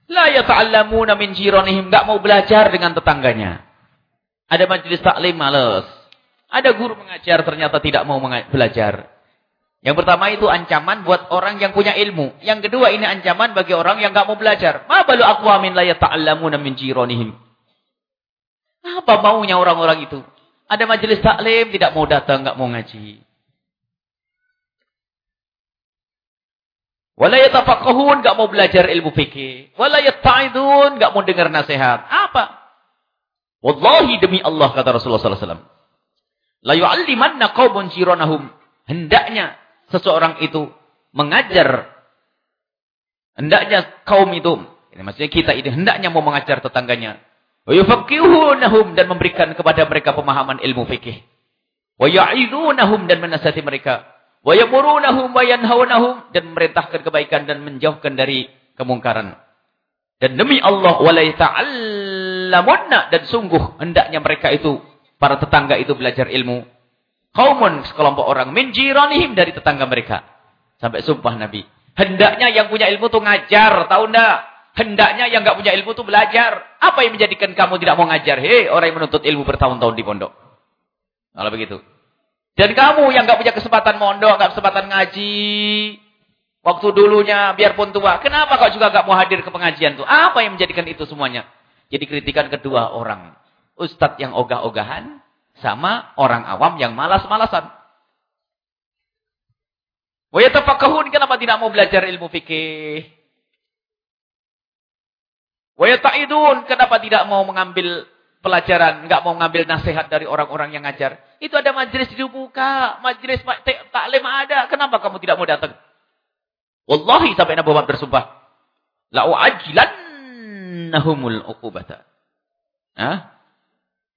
La yata'allamuna min jiranihim. Nggak mau belajar dengan tetangganya. Ada majelis taklim males. Ada guru mengajar ternyata tidak mau belajar. Yang pertama itu ancaman buat orang yang punya ilmu. Yang kedua ini ancaman bagi orang yang enggak mau belajar. Ma balu aqwamin la yata'allamuna min jiranihim. Apa maunya orang-orang itu? Ada majelis taklim tidak mau datang, enggak mau ngaji. Wala yatafaqahun enggak mau belajar ilmu fikih. Wala yatta'idun enggak mau dengar nasihat. Apa? Wallahi demi Allah kata Rasulullah sallallahu alaihi wasallam. La. Hendaknya seseorang itu mengajar hendaknya kaum itu, ini maksudnya kita ini hendaknya mau mengajar tetangganya. Wa yufaqqihunahum dan memberikan kepada mereka pemahaman ilmu fikih. Wa ya'idunahum dan menasihati mereka. Wa yamurunahum dan memerintahkan kebaikan dan menjauhkan dari kemungkaran. Dan demi Allah wala ta'allamunna dan sungguh hendaknya mereka itu para tetangga itu belajar ilmu. Kaumun sekelompok orang min jiranihim dari tetangga mereka. Sampai sumpah Nabi. Hendaknya yang punya ilmu tuh ngajar, tahu enggak? Hendaknya yang enggak punya ilmu tuh belajar. Apa yang menjadikan kamu tidak mau ngajar? Hei, orang yang menuntut ilmu bertahun-tahun di pondok. Kalau begitu. Dan kamu yang enggak punya kesempatan mondok, enggak kesempatan ngaji, waktu dulunya biarpun tua, kenapa kau juga enggak mau hadir ke pengajian tuh? Apa yang menjadikan itu semuanya? Jadi kritikan kedua orang ustadz yang ogah-ogahan sama orang awam yang malas-malasan. Wa yatafaqahun kenapa tidak mau belajar ilmu fikih? Wa yata'idun kenapa tidak mau mengambil pelajaran, enggak mau mengambil nasihat dari orang-orang yang ngajar? Itu ada majelis dibuka, majelis taklim ada. Kenapa kamu tidak mau datang? Wallahi sampai Nabi Muhammad bersumpah, la u'ajilannahumul uqubata. Hah?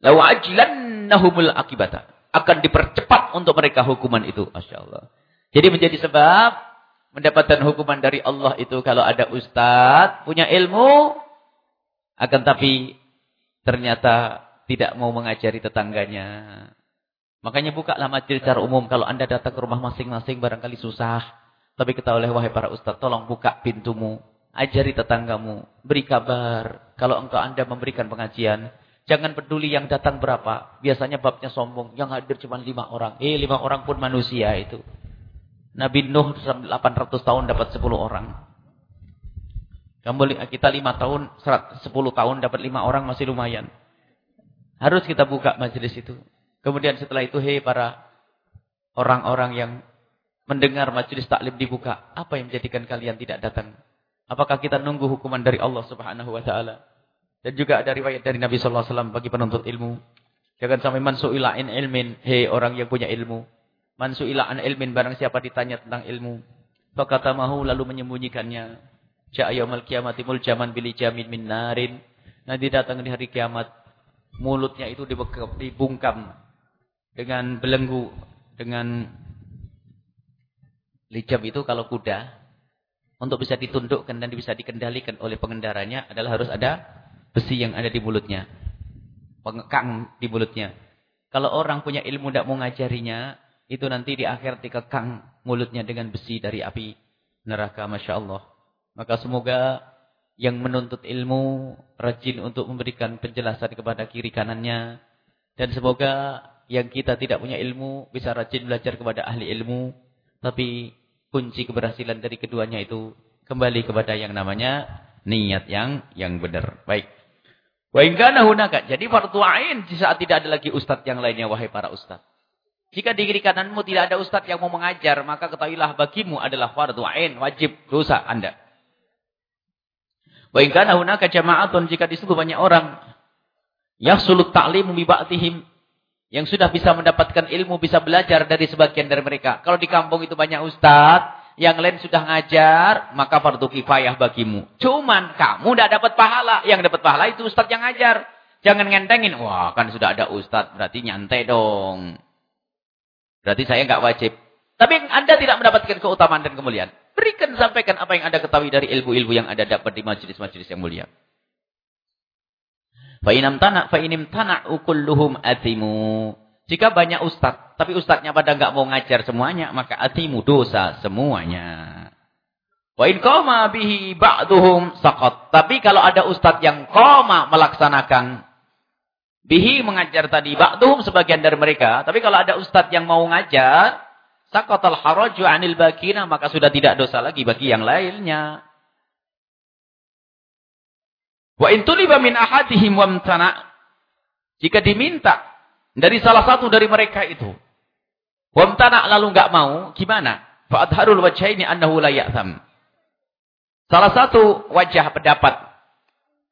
Lau ajlannahumul akibata. Akan dipercepat untuk mereka hukuman itu. Masya Allah. Jadi menjadi sebab mendapatkan hukuman dari Allah itu kalau ada ustaz punya ilmu. Akan tapi ternyata tidak mau mengajari tetangganya. Makanya bukalah majelis secara umum. Kalau anda datang ke rumah masing-masing barangkali susah. Tapi kita oleh wahai para ustaz, tolong buka pintumu. Ajari tetanggamu. Beri kabar. Kalau engkau anda memberikan pengajian. Jangan peduli yang datang berapa. Biasanya babnya sombong. Yang hadir cuma lima orang. Eh, lima orang pun manusia itu. Nabi Nuh 800 tahun dapat 10 orang. Kita lima tahun, 10 tahun dapat lima orang masih lumayan. Harus kita buka majelis itu. Kemudian setelah itu, hei para orang-orang yang mendengar majelis taklim dibuka. Apa yang menjadikan kalian tidak datang? Apakah kita nunggu hukuman dari Allah subhanahu wa ta'ala? Dan juga ada riwayat dari Nabi sallallahu alaihi wasallam bagi penuntut ilmu. Jangan sampai mansu'ila in ilmin, hei orang yang punya ilmu. Mansu'ila an ilmin barang siapa ditanya tentang ilmu, mahu lalu menyembunyikannya. Ja'a yaumil qiyamati muljaman bil jamin min narin. Nanti datang di hari kiamat, mulutnya itu dibungkam dengan belenggu, dengan lijam itu kalau kuda untuk bisa ditundukkan dan bisa dikendalikan oleh pengendaranya adalah harus ada besi yang ada di mulutnya. Pengekang di mulutnya. Kalau orang punya ilmu tidak mau ngajarinya, itu nanti di akhir dikekang mulutnya dengan besi dari api neraka. Masya Allah. Maka semoga yang menuntut ilmu rajin untuk memberikan penjelasan kepada kiri kanannya. Dan semoga yang kita tidak punya ilmu bisa rajin belajar kepada ahli ilmu. Tapi kunci keberhasilan dari keduanya itu kembali kepada yang namanya niat yang yang benar. Baik. Wa hunaka. Jadi fardu ain di saat tidak ada lagi ustaz yang lainnya wahai para ustaz. Jika di kiri kananmu tidak ada ustaz yang mau mengajar, maka ketahuilah bagimu adalah fardu ain, wajib dosa Anda. Wa in kana hunaka jama'atun jika di situ banyak orang yahsulut ta'limu bi ba'dihim yang sudah bisa mendapatkan ilmu, bisa belajar dari sebagian dari mereka. Kalau di kampung itu banyak ustaz, yang lain sudah ngajar, maka fardu kifayah bagimu. Cuman kamu tidak dapat pahala. Yang dapat pahala itu ustaz yang ngajar. Jangan ngentengin, wah kan sudah ada ustaz, berarti nyantai dong. Berarti saya nggak wajib. Tapi Anda tidak mendapatkan keutamaan dan kemuliaan. Berikan, sampaikan apa yang Anda ketahui dari ilmu-ilmu yang Anda dapat di majelis-majelis yang mulia. Fa'inam tanah, fa'inim tanah ukulluhum atimu. Jika banyak ustaz, tapi ustaznya pada nggak mau ngajar semuanya, maka atimu dosa semuanya. Wa in bihi ba'duhum saqat. Tapi kalau ada ustaz yang qama melaksanakan bihi mengajar tadi ba'duhum sebagian dari mereka, tapi kalau ada ustaz yang mau ngajar Saqatal haraju anil bakina, maka sudah tidak dosa lagi bagi yang lainnya. Wa intuliba min ahadihim wamtana. Jika diminta dari salah satu dari mereka itu. Wamtana lalu enggak mau, gimana? Fa'adharul wajhaini annahu la ya'tham. Salah satu wajah pendapat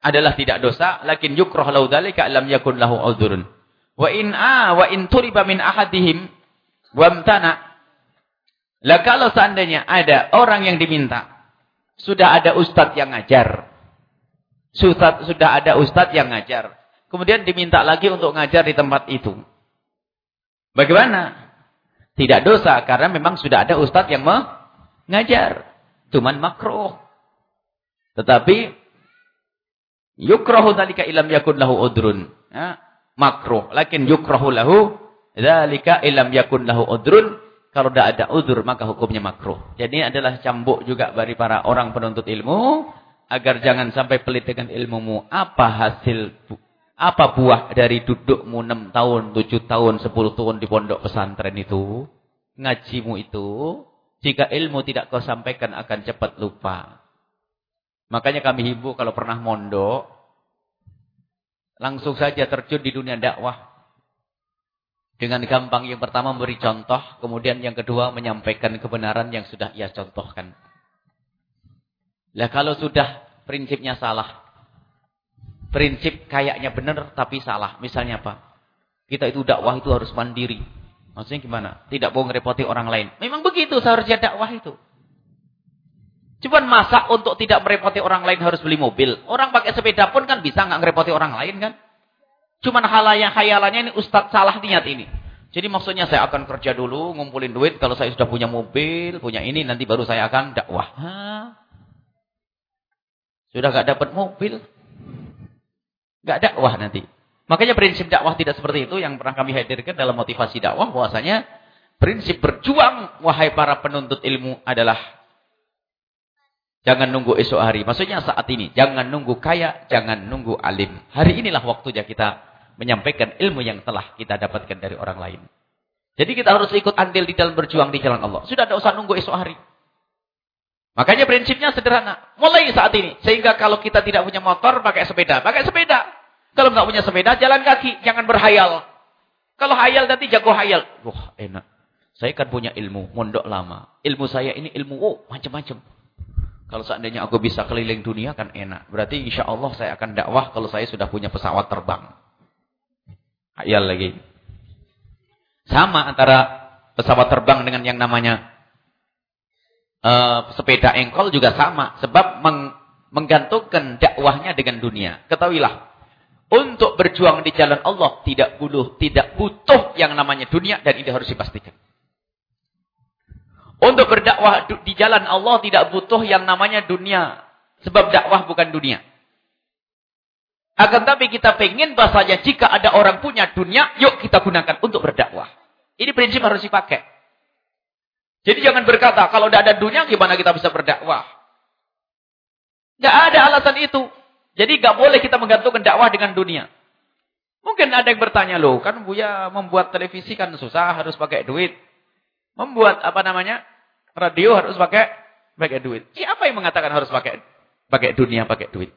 adalah tidak dosa, lakin yukrah lau dzalika lam yakun lahu udhurun. Wa in a wa in turiba min ahadihim wamtana lah kalau seandainya ada orang yang diminta, sudah ada ustadz yang ngajar. Sudah, sudah ada ustadz yang ngajar. Kemudian diminta lagi untuk ngajar di tempat itu. Bagaimana? Tidak dosa karena memang sudah ada ustadz yang mengajar. Cuman makruh. Tetapi yukrahu dalika ilam yakun lahu udrun. Ya, makruh. Lakin yukrahu lahu dalika ilam yakun lahu udrun kalau tidak ada udur maka hukumnya makruh. Jadi adalah cambuk juga bagi para orang penuntut ilmu agar jangan sampai pelit dengan ilmumu. Apa hasil apa buah dari dudukmu 6 tahun, 7 tahun, 10 tahun di pondok pesantren itu? Ngajimu itu jika ilmu tidak kau sampaikan akan cepat lupa. Makanya kami hibu kalau pernah mondok langsung saja terjun di dunia dakwah dengan gampang yang pertama memberi contoh, kemudian yang kedua menyampaikan kebenaran yang sudah ia contohkan. Lah kalau sudah prinsipnya salah. Prinsip kayaknya benar tapi salah. Misalnya apa? Kita itu dakwah itu harus mandiri. Maksudnya gimana? Tidak mau ngerepoti orang lain. Memang begitu seharusnya dakwah itu. Cuman masa untuk tidak merepoti orang lain harus beli mobil. Orang pakai sepeda pun kan bisa nggak ngerepoti orang lain kan? Cuman halayang hayalannya ini Ustadz salah niat ini. Jadi maksudnya saya akan kerja dulu, ngumpulin duit. Kalau saya sudah punya mobil, punya ini, nanti baru saya akan dakwah. Hah? Sudah gak dapat mobil. Gak dakwah nanti. Makanya prinsip dakwah tidak seperti itu yang pernah kami hadirkan dalam motivasi dakwah. Bahwasanya prinsip berjuang, wahai para penuntut ilmu adalah Jangan nunggu esok hari. Maksudnya saat ini. Jangan nunggu kaya, jangan nunggu alim. Hari inilah waktunya kita menyampaikan ilmu yang telah kita dapatkan dari orang lain. Jadi kita harus ikut andil di dalam berjuang di jalan Allah. Sudah tidak usah nunggu esok hari. Makanya prinsipnya sederhana. Mulai saat ini. Sehingga kalau kita tidak punya motor, pakai sepeda. Pakai sepeda. Kalau nggak punya sepeda, jalan kaki. Jangan berhayal. Kalau hayal nanti jago hayal. Wah enak. Saya kan punya ilmu. Mondok lama. Ilmu saya ini ilmu oh, macam-macam. Kalau seandainya aku bisa keliling dunia kan enak. Berarti insya Allah saya akan dakwah kalau saya sudah punya pesawat terbang. Hayal lagi. Sama antara pesawat terbang dengan yang namanya uh, sepeda engkol juga sama. Sebab meng menggantungkan dakwahnya dengan dunia. Ketahuilah. Untuk berjuang di jalan Allah tidak butuh, tidak butuh yang namanya dunia dan ini harus dipastikan. Untuk berdakwah di jalan Allah tidak butuh yang namanya dunia. Sebab dakwah bukan dunia. Akan tapi kita pengen bahasanya jika ada orang punya dunia, yuk kita gunakan untuk berdakwah. Ini prinsip harus dipakai. Jadi jangan berkata, kalau tidak ada dunia, gimana kita bisa berdakwah? Tidak ada alasan itu. Jadi nggak boleh kita menggantungkan dakwah dengan dunia. Mungkin ada yang bertanya, loh kan Buya membuat televisi kan susah, harus pakai duit. Membuat apa namanya, radio harus pakai pakai duit. Siapa yang mengatakan harus pakai pakai dunia, pakai duit?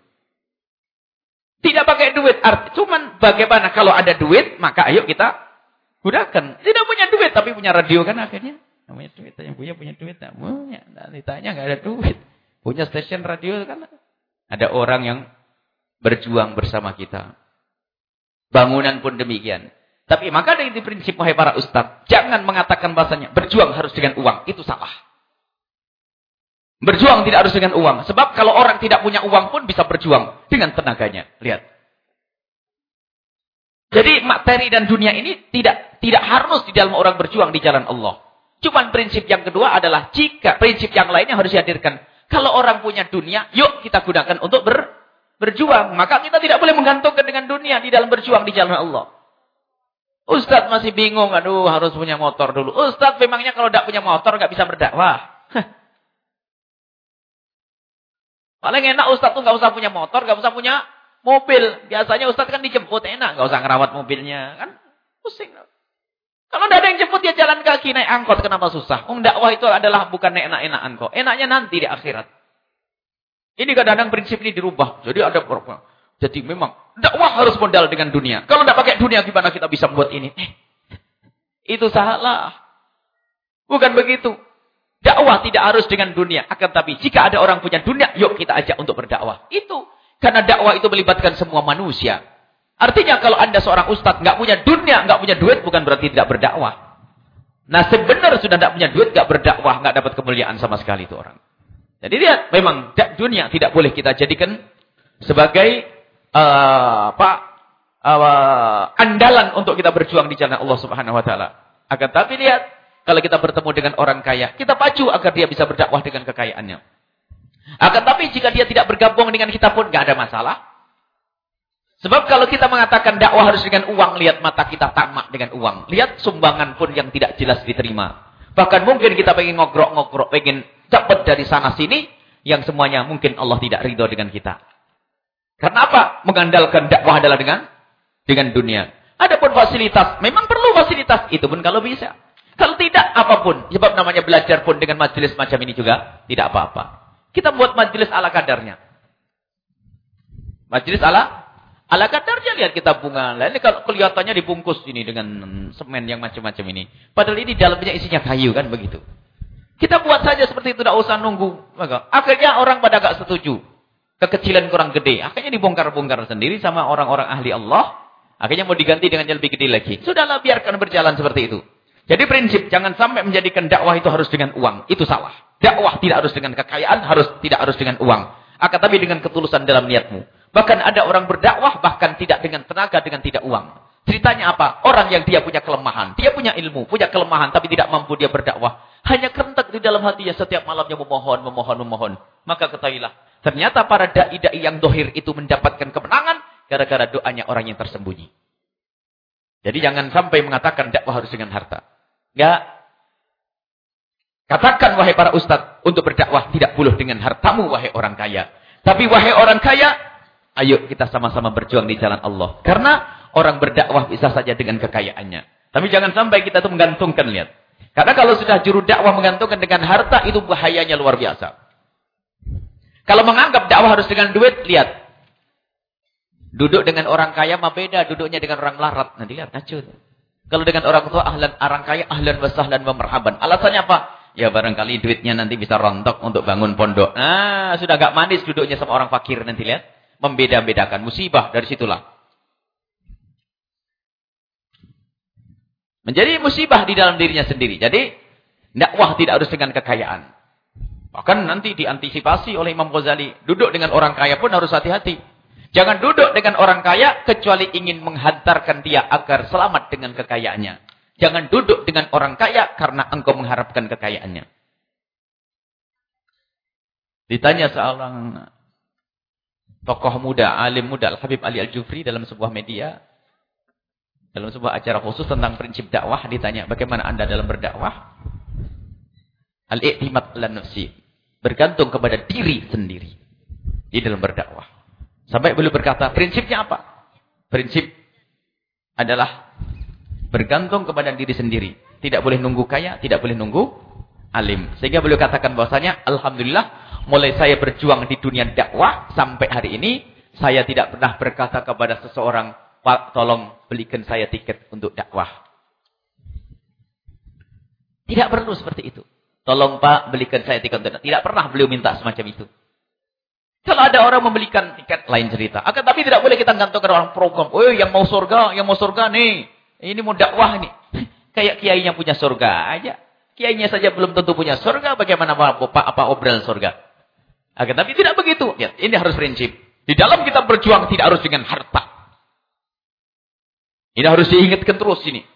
Tidak pakai duit. Arti, cuman bagaimana kalau ada duit, maka ayo kita gunakan. Tidak punya duit, tapi punya radio kan akhirnya. Punya duit, yang punya punya duit. Tidak punya. Nah, ditanya nggak ada duit. Punya stasiun radio kan. Ada orang yang berjuang bersama kita. Bangunan pun demikian. Tapi maka dari prinsip wahai para ustaz, jangan mengatakan bahasanya berjuang harus dengan uang, itu salah. Berjuang tidak harus dengan uang. Sebab kalau orang tidak punya uang pun bisa berjuang dengan tenaganya. Lihat. Jadi materi dan dunia ini tidak tidak harus di dalam orang berjuang di jalan Allah. Cuman prinsip yang kedua adalah jika prinsip yang lainnya harus dihadirkan. Kalau orang punya dunia, yuk kita gunakan untuk ber, berjuang. Maka kita tidak boleh menggantungkan dengan dunia di dalam berjuang di jalan Allah. Ustadz masih bingung, aduh harus punya motor dulu. Ustadz memangnya kalau tidak punya motor nggak bisa berdakwah. Paling enak Ustadz tuh nggak usah punya motor, nggak usah punya mobil. Biasanya Ustadz kan dijemput enak, nggak usah ngerawat mobilnya. Kan pusing. Kalau tidak ada yang jemput dia jalan kaki naik angkot, kenapa susah? Oh, dakwah itu adalah bukan enak-enakan kok. Enaknya nanti di akhirat. Ini kadang-kadang prinsip ini dirubah. Jadi ada problem. Jadi memang dakwah harus modal dengan dunia. Kalau tidak pakai dunia gimana kita bisa buat ini? Eh, itu salah. Bukan begitu. Dakwah tidak harus dengan dunia. Akan tapi jika ada orang punya dunia, yuk kita ajak untuk berdakwah. Itu. Karena dakwah itu melibatkan semua manusia. Artinya kalau anda seorang ustadz nggak punya dunia, nggak punya duit, bukan berarti tidak berdakwah. Nah sebenarnya sudah tidak punya duit, nggak berdakwah, nggak dapat kemuliaan sama sekali itu orang. Jadi lihat, memang dunia tidak boleh kita jadikan sebagai uh, apa uh, andalan untuk kita berjuang di jalan Allah Subhanahu wa taala. Akan tapi lihat kalau kita bertemu dengan orang kaya, kita pacu agar dia bisa berdakwah dengan kekayaannya. Akan tapi jika dia tidak bergabung dengan kita pun nggak ada masalah. Sebab kalau kita mengatakan dakwah harus dengan uang, lihat mata kita tamak dengan uang. Lihat sumbangan pun yang tidak jelas diterima. Bahkan mungkin kita pengen ngogrok-ngogrok, pengen dapat dari sana sini, yang semuanya mungkin Allah tidak ridho dengan kita. Karena apa? Mengandalkan dakwah adalah dengan dengan dunia. Adapun fasilitas, memang perlu fasilitas. Itu pun kalau bisa. Kalau tidak, apa pun. Sebab namanya belajar pun dengan majelis macam ini juga tidak apa-apa. Kita buat majelis ala kadarnya. Majelis ala ala kadarnya lihat kita bunga. Ini kalau kelihatannya dibungkus ini dengan semen yang macam-macam ini. Padahal ini dalamnya isinya kayu kan begitu. Kita buat saja seperti itu, tidak usah nunggu. Akhirnya orang pada gak setuju kekecilan kurang gede. Akhirnya dibongkar-bongkar sendiri sama orang-orang ahli Allah. Akhirnya mau diganti dengan yang lebih gede lagi. Sudahlah biarkan berjalan seperti itu. Jadi prinsip jangan sampai menjadikan dakwah itu harus dengan uang. Itu salah. Dakwah tidak harus dengan kekayaan, harus tidak harus dengan uang. Akan tapi dengan ketulusan dalam niatmu. Bahkan ada orang berdakwah bahkan tidak dengan tenaga, dengan tidak uang. Ceritanya apa? Orang yang dia punya kelemahan. Dia punya ilmu, punya kelemahan tapi tidak mampu dia berdakwah. Hanya kerentak di dalam hatinya setiap malamnya memohon, memohon, memohon. Maka ketahuilah, Ternyata para da'i-da'i yang dohir itu mendapatkan kemenangan gara-gara doanya orang yang tersembunyi. Jadi jangan sampai mengatakan dakwah harus dengan harta. Enggak. Katakan wahai para ustadz, untuk berdakwah tidak puluh dengan hartamu wahai orang kaya. Tapi wahai orang kaya, ayo kita sama-sama berjuang di jalan Allah. Karena orang berdakwah bisa saja dengan kekayaannya. Tapi jangan sampai kita itu menggantungkan, lihat. Karena kalau sudah juru dakwah menggantungkan dengan harta, itu bahayanya luar biasa. Kalau menganggap dakwah harus dengan duit, lihat. Duduk dengan orang kaya mah beda, duduknya dengan orang larat. Nanti lihat, ngacu. Kalau dengan orang tua, ahlan, orang kaya, ahlan wasahlan wa marhaban. Alasannya apa? Ya barangkali duitnya nanti bisa rontok untuk bangun pondok. Nah, sudah gak manis duduknya sama orang fakir nanti lihat. Membeda-bedakan. Musibah dari situlah. Menjadi musibah di dalam dirinya sendiri. Jadi, dakwah tidak harus dengan kekayaan. Bahkan nanti diantisipasi oleh Imam Ghazali. Duduk dengan orang kaya pun harus hati-hati. Jangan duduk dengan orang kaya kecuali ingin menghantarkan dia agar selamat dengan kekayaannya. Jangan duduk dengan orang kaya karena engkau mengharapkan kekayaannya. Ditanya seorang tokoh muda, alim muda, Al-Habib Ali Al-Jufri dalam sebuah media. Dalam sebuah acara khusus tentang prinsip dakwah. Ditanya, bagaimana anda dalam berdakwah? Al-i'timad lan nafsi bergantung kepada diri sendiri di dalam berdakwah. Sampai beliau berkata, prinsipnya apa? Prinsip adalah bergantung kepada diri sendiri. Tidak boleh nunggu kaya, tidak boleh nunggu alim. Sehingga beliau katakan bahwasanya, Alhamdulillah, mulai saya berjuang di dunia dakwah sampai hari ini, saya tidak pernah berkata kepada seseorang, Pak, tolong belikan saya tiket untuk dakwah. Tidak perlu seperti itu. Tolong Pak belikan saya tiket untuk Tidak pernah beliau minta semacam itu. Kalau ada orang membelikan tiket lain cerita. Akan tapi tidak boleh kita gantungkan orang program. Oh yang mau surga, yang mau surga nih. Ini mau dakwah nih. Kayak kiainya punya surga aja. Kiainya saja belum tentu punya surga. Bagaimana apa, apa, obral surga. Akan tapi tidak begitu. Ya, ini harus prinsip. Di dalam kita berjuang tidak harus dengan harta. Ini harus diingatkan terus ini.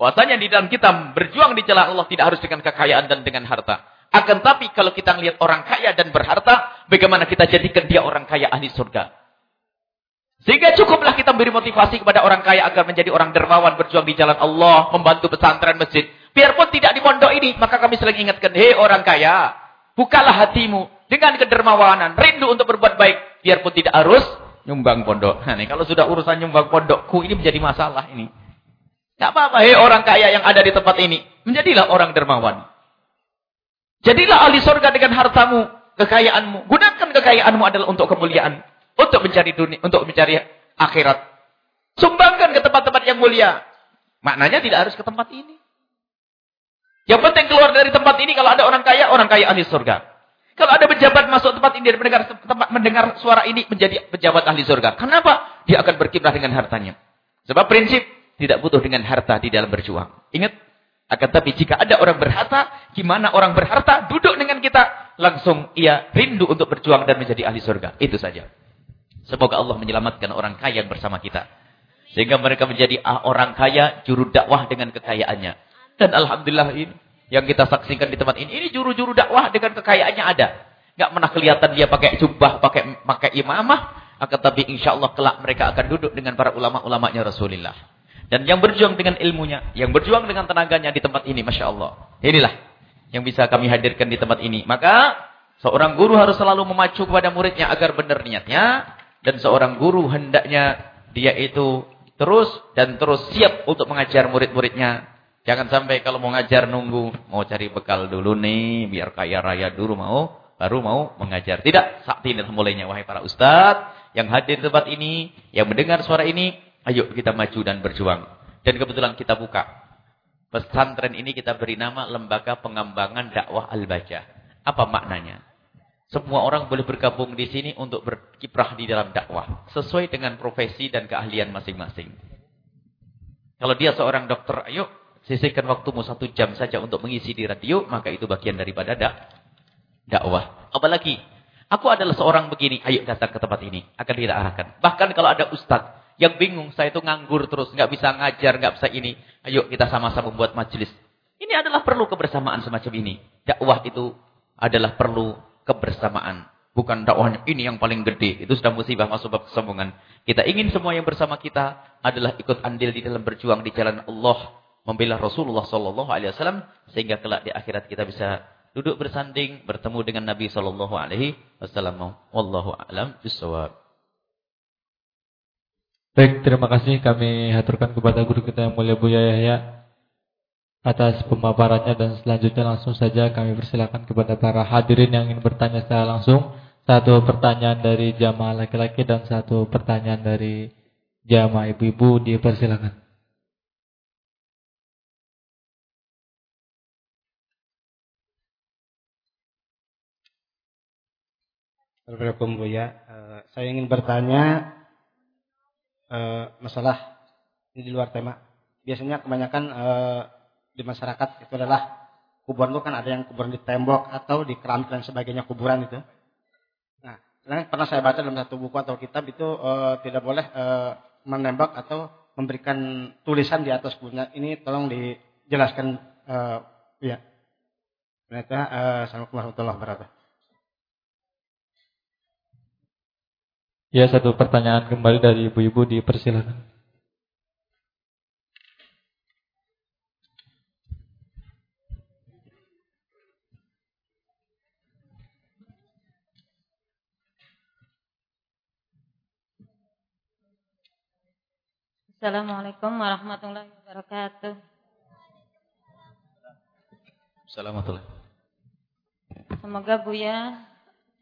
Bahwasanya di dalam kita berjuang di jalan Allah tidak harus dengan kekayaan dan dengan harta. Akan tapi kalau kita melihat orang kaya dan berharta, bagaimana kita jadikan dia orang kaya ahli surga. Sehingga cukuplah kita beri motivasi kepada orang kaya agar menjadi orang dermawan berjuang di jalan Allah, membantu pesantren masjid. Biarpun tidak di pondok ini, maka kami sering ingatkan, hei orang kaya, bukalah hatimu dengan kedermawanan, rindu untuk berbuat baik, biarpun tidak harus nyumbang pondok. Nah, nih, kalau sudah urusan nyumbang pondokku ini menjadi masalah ini. Tidak apa-apa, hei orang kaya yang ada di tempat ini. Menjadilah orang dermawan. Jadilah ahli surga dengan hartamu, kekayaanmu. Gunakan kekayaanmu adalah untuk kemuliaan. Untuk mencari dunia, untuk mencari akhirat. Sumbangkan ke tempat-tempat yang mulia. Maknanya tidak harus ke tempat ini. Yang penting keluar dari tempat ini kalau ada orang kaya, orang kaya ahli surga. Kalau ada pejabat masuk tempat ini dan mendengar, tempat, mendengar suara ini menjadi pejabat ahli surga. Kenapa? Dia akan berkiprah dengan hartanya. Sebab prinsip tidak butuh dengan harta di dalam berjuang. Ingat, akan tapi jika ada orang berharta, gimana orang berharta duduk dengan kita, langsung ia rindu untuk berjuang dan menjadi ahli surga. Itu saja. Semoga Allah menyelamatkan orang kaya bersama kita. Sehingga mereka menjadi orang kaya, juru dakwah dengan kekayaannya. Dan Alhamdulillah ini, yang kita saksikan di tempat ini, ini juru-juru dakwah dengan kekayaannya ada. Nggak pernah kelihatan dia pakai jubah, pakai pakai imamah. Akan tapi insya Allah kelak mereka akan duduk dengan para ulama-ulamanya Rasulullah. Dan yang berjuang dengan ilmunya, yang berjuang dengan tenaganya di tempat ini, Masya Allah. Inilah yang bisa kami hadirkan di tempat ini. Maka, seorang guru harus selalu memacu kepada muridnya agar benar niatnya. Dan seorang guru hendaknya dia itu terus dan terus siap untuk mengajar murid-muridnya. Jangan sampai kalau mau ngajar nunggu, mau cari bekal dulu nih, biar kaya raya dulu mau, baru mau mengajar. Tidak, saat ini mulainya wahai para ustadz yang hadir di tempat ini, yang mendengar suara ini, Ayo kita maju dan berjuang. Dan kebetulan kita buka. Pesantren ini kita beri nama Lembaga Pengembangan Dakwah Al-Baja. Apa maknanya? Semua orang boleh bergabung di sini untuk berkiprah di dalam dakwah. Sesuai dengan profesi dan keahlian masing-masing. Kalau dia seorang dokter, ayo sisihkan waktumu satu jam saja untuk mengisi di radio. Maka itu bagian daripada dak dakwah. Apalagi, aku adalah seorang begini, ayo datang ke tempat ini. Akan kita arahkan. Bahkan kalau ada ustadz yang bingung, saya itu nganggur terus, nggak bisa ngajar, nggak bisa ini. Ayo kita sama-sama membuat majelis. Ini adalah perlu kebersamaan semacam ini. Dakwah itu adalah perlu kebersamaan. Bukan dakwahnya ini yang paling gede. Itu sudah musibah masuk bab kesombongan. Kita ingin semua yang bersama kita adalah ikut andil di dalam berjuang di jalan Allah. Membela Rasulullah Sallallahu Alaihi Wasallam. Sehingga kelak di akhirat kita bisa duduk bersanding. Bertemu dengan Nabi Sallallahu Alaihi Wasallam. Wallahu a'lam bishawab. Baik, terima kasih kami haturkan kepada guru kita yang mulia Buya Yahya atas pemaparannya dan selanjutnya langsung saja kami persilakan kepada para hadirin yang ingin bertanya secara langsung. Satu pertanyaan dari jamaah laki-laki dan satu pertanyaan dari jamaah ibu-ibu dipersilakan. Assalamualaikum Buya, uh, saya ingin bertanya uh, masalah ini di luar tema. Biasanya kebanyakan uh, di masyarakat itu adalah kuburan itu kan ada yang kuburan di tembok atau di keramik dan sebagainya kuburan itu. Nah, pernah saya baca dalam satu buku atau kitab itu uh, tidak boleh uh, menembak atau memberikan tulisan di atas kuburan. Ini tolong dijelaskan uh, ya. Ternyata uh, Assalamualaikum warahmatullahi wabarakatuh. Ya, satu pertanyaan kembali dari ibu-ibu dipersilakan. Assalamualaikum warahmatullahi wabarakatuh. Assalamualaikum. Semoga Buya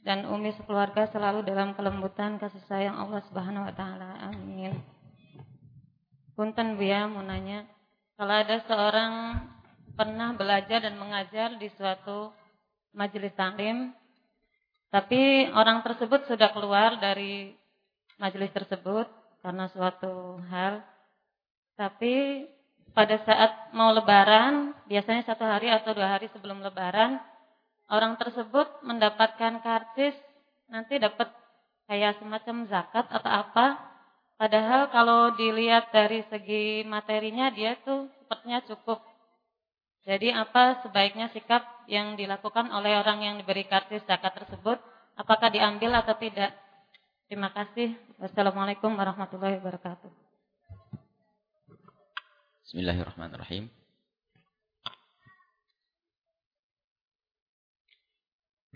dan Umi sekeluarga selalu dalam kelembutan kasih sayang Allah Subhanahu wa taala. Amin. Punten Bu ya mau nanya, kalau ada seorang pernah belajar dan mengajar di suatu majelis taklim, tapi orang tersebut sudah keluar dari majelis tersebut karena suatu hal, tapi pada saat mau lebaran, biasanya satu hari atau dua hari sebelum lebaran, orang tersebut mendapatkan karcis nanti dapat kayak semacam zakat atau apa Padahal kalau dilihat dari segi materinya dia tuh sepertinya cukup. Jadi apa sebaiknya sikap yang dilakukan oleh orang yang diberi kartis zakat tersebut? Apakah diambil atau tidak? Terima kasih. Wassalamualaikum warahmatullahi wabarakatuh. Bismillahirrahmanirrahim.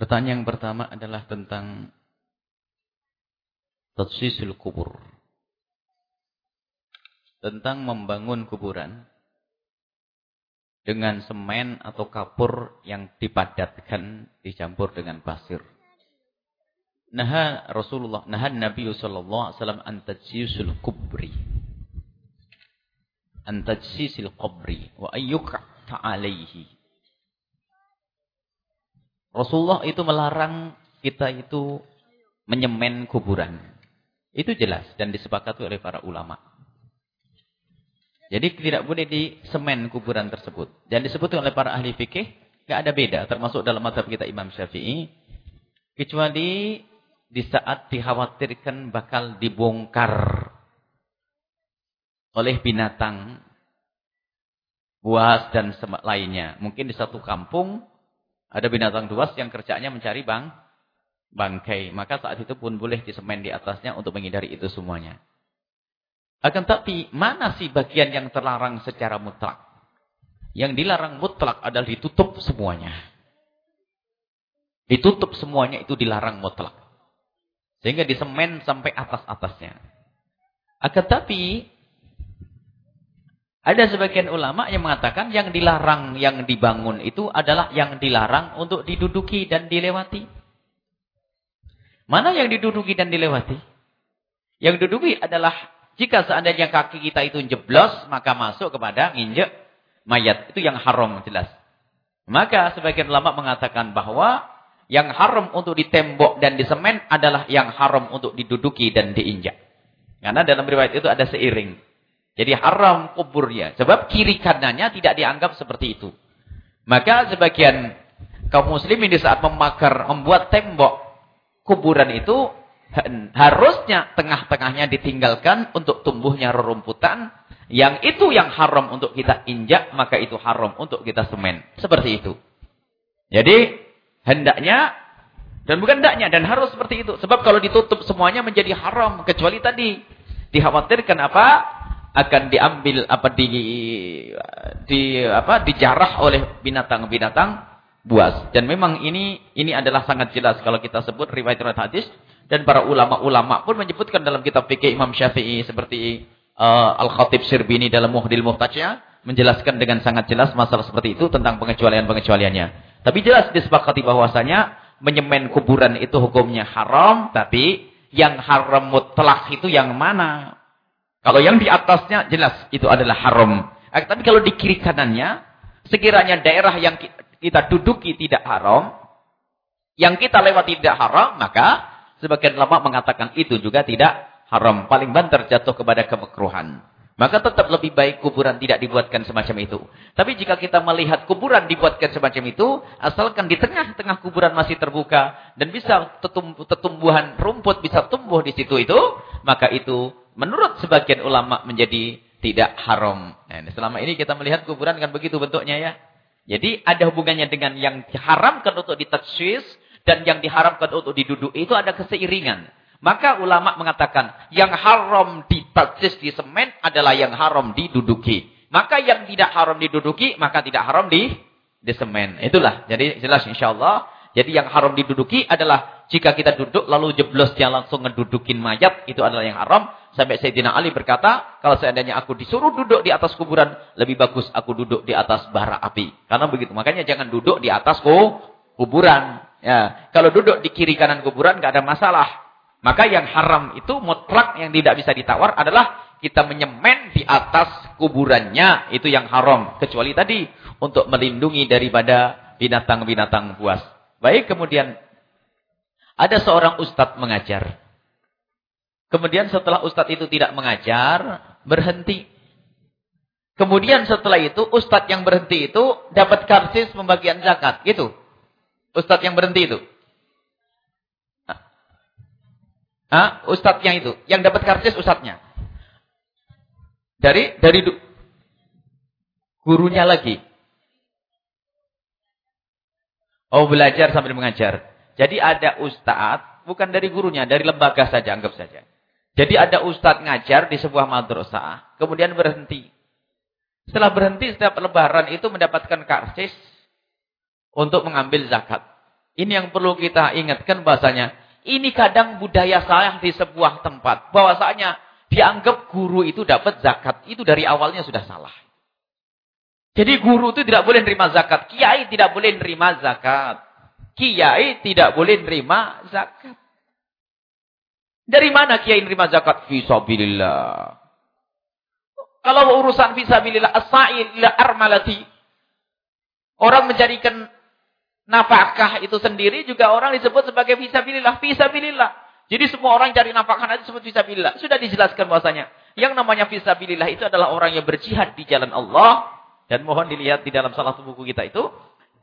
Pertanyaan yang pertama adalah tentang tatsisul kubur. Tentang membangun kuburan dengan semen atau kapur yang dipadatkan dicampur dengan pasir. Nah Rasulullah, nah Nabi sallallahu alaihi wasallam an tatsisul kubri. An tatsisil kubri wa ayyuka ta'alaihi. Rasulullah itu melarang kita itu menyemen kuburan. Itu jelas dan disepakati oleh para ulama. Jadi tidak boleh di semen kuburan tersebut. Dan disebut oleh para ahli fikih, tidak ada beda. Termasuk dalam mazhab kita Imam Syafi'i. Kecuali di saat dikhawatirkan bakal dibongkar oleh binatang, buas dan lainnya. Mungkin di satu kampung ada binatang buas yang kerjanya mencari bang, bangkai. Maka saat itu pun boleh disemen di atasnya untuk menghindari itu semuanya. Akan tapi, mana sih bagian yang terlarang secara mutlak? Yang dilarang mutlak adalah ditutup semuanya. Ditutup semuanya itu dilarang mutlak. Sehingga disemen sampai atas-atasnya. Akan tapi, ada sebagian ulama yang mengatakan yang dilarang, yang dibangun itu adalah yang dilarang untuk diduduki dan dilewati. Mana yang diduduki dan dilewati? Yang diduduki adalah jika seandainya kaki kita itu jeblos, maka masuk kepada nginjek mayat. Itu yang haram jelas. Maka sebagian ulama mengatakan bahwa yang haram untuk ditembok dan disemen adalah yang haram untuk diduduki dan diinjak. Karena dalam riwayat itu ada seiring. Jadi haram kuburnya. Sebab kiri kanannya tidak dianggap seperti itu. Maka sebagian kaum muslimin di saat memakar, membuat tembok kuburan itu, harusnya tengah-tengahnya ditinggalkan untuk tumbuhnya rerumputan. Yang itu yang haram untuk kita injak, maka itu haram untuk kita semen. Seperti itu. Jadi, hendaknya, dan bukan hendaknya, dan harus seperti itu. Sebab kalau ditutup semuanya menjadi haram. Kecuali tadi, dikhawatirkan apa? Akan diambil apa di di apa dijarah oleh binatang-binatang buas. Dan memang ini ini adalah sangat jelas kalau kita sebut riwayat-riwayat hadis dan para ulama-ulama pun menyebutkan dalam kitab fikih Imam Syafi'i seperti uh, Al-Khatib Sirbini dalam Muhdil Muhtajnya menjelaskan dengan sangat jelas masalah seperti itu tentang pengecualian-pengecualiannya. Tapi jelas disepakati bahwasanya menyemen kuburan itu hukumnya haram, tapi yang haram mutlak itu yang mana? Kalau yang di atasnya jelas itu adalah haram. Eh, tapi kalau di kiri kanannya, sekiranya daerah yang kita duduki tidak haram, yang kita lewati tidak haram, maka sebagian lama mengatakan itu juga tidak haram. Paling banter jatuh kepada kemekruhan. Maka tetap lebih baik kuburan tidak dibuatkan semacam itu. Tapi jika kita melihat kuburan dibuatkan semacam itu, asalkan di tengah-tengah kuburan masih terbuka dan bisa tumbuhan rumput bisa tumbuh di situ itu, maka itu menurut sebagian ulama menjadi tidak haram. Nah, selama ini kita melihat kuburan kan begitu bentuknya ya. Jadi ada hubungannya dengan yang diharamkan untuk ditaksis dan yang diharamkan untuk diduduk itu ada keseiringan. Maka ulama mengatakan yang haram ditaksis di semen adalah yang haram diduduki. Maka yang tidak haram diduduki maka tidak haram di di semen. Itulah. Jadi jelas insyaallah. Jadi yang haram diduduki adalah jika kita duduk lalu jeblosnya langsung ngedudukin mayat itu adalah yang haram. Sampai Sayyidina Ali berkata, kalau seandainya aku disuruh duduk di atas kuburan, lebih bagus aku duduk di atas bara api. Karena begitu. Makanya jangan duduk di atas kuburan. Ya, kalau duduk di kiri kanan kuburan nggak ada masalah. Maka yang haram itu mutlak yang tidak bisa ditawar adalah kita menyemen di atas kuburannya. Itu yang haram. Kecuali tadi untuk melindungi daripada binatang-binatang buas. Baik, kemudian ada seorang ustadz mengajar. Kemudian setelah ustadz itu tidak mengajar, berhenti. Kemudian setelah itu, ustadz yang berhenti itu dapat karsis pembagian zakat. Gitu. Ustadz yang berhenti itu. Ah, ustadz yang itu. Yang dapat karsis ustadznya. Dari dari gurunya lagi. Oh, belajar sambil mengajar. Jadi ada ustadz, bukan dari gurunya, dari lembaga saja, anggap saja. Jadi ada ustadz ngajar di sebuah madrasah, kemudian berhenti. Setelah berhenti, setiap lebaran itu mendapatkan karcis untuk mengambil zakat. Ini yang perlu kita ingatkan bahasanya. Ini kadang budaya salah di sebuah tempat. Bahwasanya dianggap guru itu dapat zakat. Itu dari awalnya sudah salah. Jadi guru itu tidak boleh nerima zakat. Kiai tidak boleh nerima zakat. Kiai tidak boleh nerima zakat. Dari mana kiai nerima zakat? Fisabilillah. Kalau urusan fisabilillah, as-sa'i armalati. Orang mencarikan nafkah itu sendiri juga orang disebut sebagai fisabilillah. Fisabilillah. Jadi semua orang cari nafkah itu disebut fisabilillah. Sudah dijelaskan bahwasanya yang namanya fisabilillah itu adalah orang yang berjihad di jalan Allah dan mohon dilihat di dalam salah satu buku kita itu.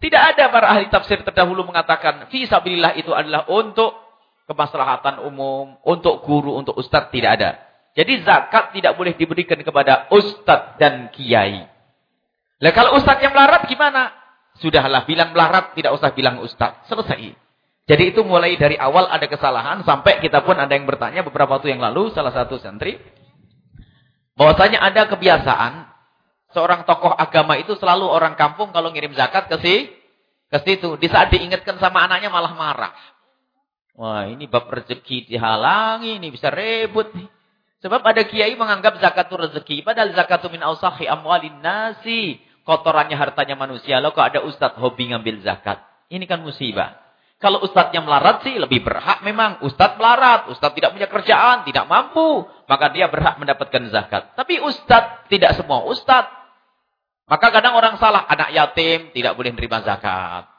Tidak ada para ahli tafsir terdahulu mengatakan. Fisabilillah itu adalah untuk kemaslahatan umum. Untuk guru, untuk ustadz. Tidak ada. Jadi zakat tidak boleh diberikan kepada ustadz dan kiai. Lah kalau ustadz yang melarat gimana? Sudahlah bilang melarat, tidak usah bilang ustadz. Selesai. Jadi itu mulai dari awal ada kesalahan. Sampai kita pun ada yang bertanya beberapa waktu yang lalu. Salah satu santri. Bahwasanya ada kebiasaan seorang tokoh agama itu selalu orang kampung kalau ngirim zakat ke si ke situ. Di saat diingatkan sama anaknya malah marah. Wah, ini bab rezeki dihalangi, ini bisa ribut nih. Sebab ada kiai menganggap zakat itu rezeki, padahal zakat itu min ausahi amwalin nasi. Kotorannya hartanya manusia. Lalu kok ada ustaz hobi ngambil zakat. Ini kan musibah. Kalau ustadznya melarat sih lebih berhak memang. Ustadz melarat, ustadz tidak punya kerjaan, tidak mampu. Maka dia berhak mendapatkan zakat. Tapi ustadz, tidak semua ustadz. Maka kadang orang salah, anak yatim tidak boleh menerima zakat.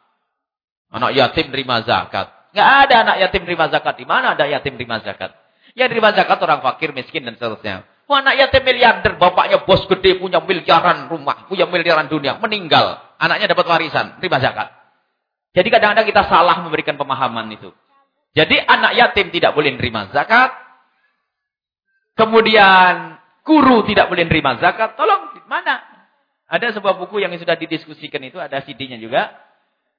Anak yatim menerima zakat. Enggak ada anak yatim menerima zakat. Di mana ada yatim menerima zakat? Ya menerima zakat orang fakir, miskin dan seterusnya. Wah, anak yatim miliarder, bapaknya bos gede, punya miliaran rumah, punya miliaran dunia, meninggal. Anaknya dapat warisan, terima zakat. Jadi kadang-kadang kita salah memberikan pemahaman itu. Jadi anak yatim tidak boleh menerima zakat. Kemudian guru tidak boleh menerima zakat. Tolong, mana? Ada sebuah buku yang sudah didiskusikan itu, ada CD-nya juga.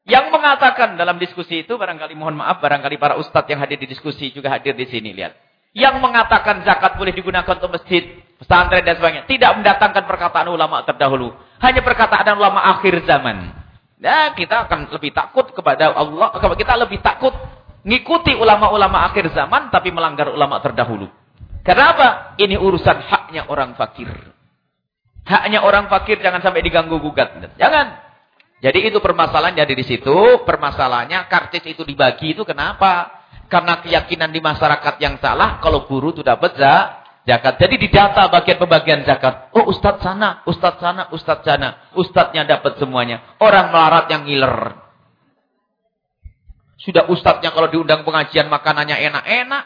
Yang mengatakan dalam diskusi itu, barangkali mohon maaf, barangkali para ustadz yang hadir di diskusi juga hadir di sini, lihat. Yang mengatakan zakat boleh digunakan untuk masjid, pesantren dan sebagainya. Tidak mendatangkan perkataan ulama terdahulu. Hanya perkataan ulama akhir zaman. Nah, kita akan lebih takut kepada Allah. Kita lebih takut mengikuti ulama-ulama akhir zaman, tapi melanggar ulama terdahulu. Kenapa? Ini urusan haknya orang fakir. Haknya orang fakir jangan sampai diganggu gugat. Jangan. Jadi itu permasalahan jadi di situ. Permasalahannya karcis itu dibagi itu kenapa? Karena keyakinan di masyarakat yang salah. Kalau guru itu dapat zakat. Jadi di data bagian pembagian zakat. Oh ustadz sana, ustadz sana, ustadz sana. Ustadznya dapat semuanya. Orang melarat yang ngiler. Sudah ustadznya kalau diundang pengajian makanannya enak-enak.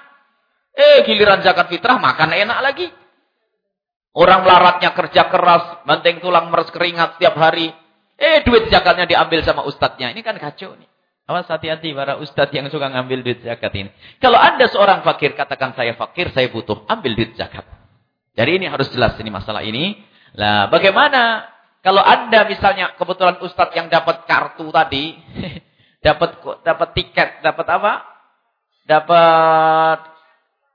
Eh giliran zakat fitrah makan enak lagi. Orang melaratnya kerja keras, banting tulang meres keringat setiap hari. Eh duit zakatnya diambil sama ustadznya. Ini kan kacau nih. Awas hati-hati para ustadz yang suka ngambil duit zakat ini. Kalau anda seorang fakir, katakan saya fakir, saya butuh. Ambil duit zakat. Jadi ini harus jelas ini masalah ini. Lah bagaimana kalau anda misalnya kebetulan ustadz yang dapat kartu tadi. dapat dapat tiket, dapat apa? Dapat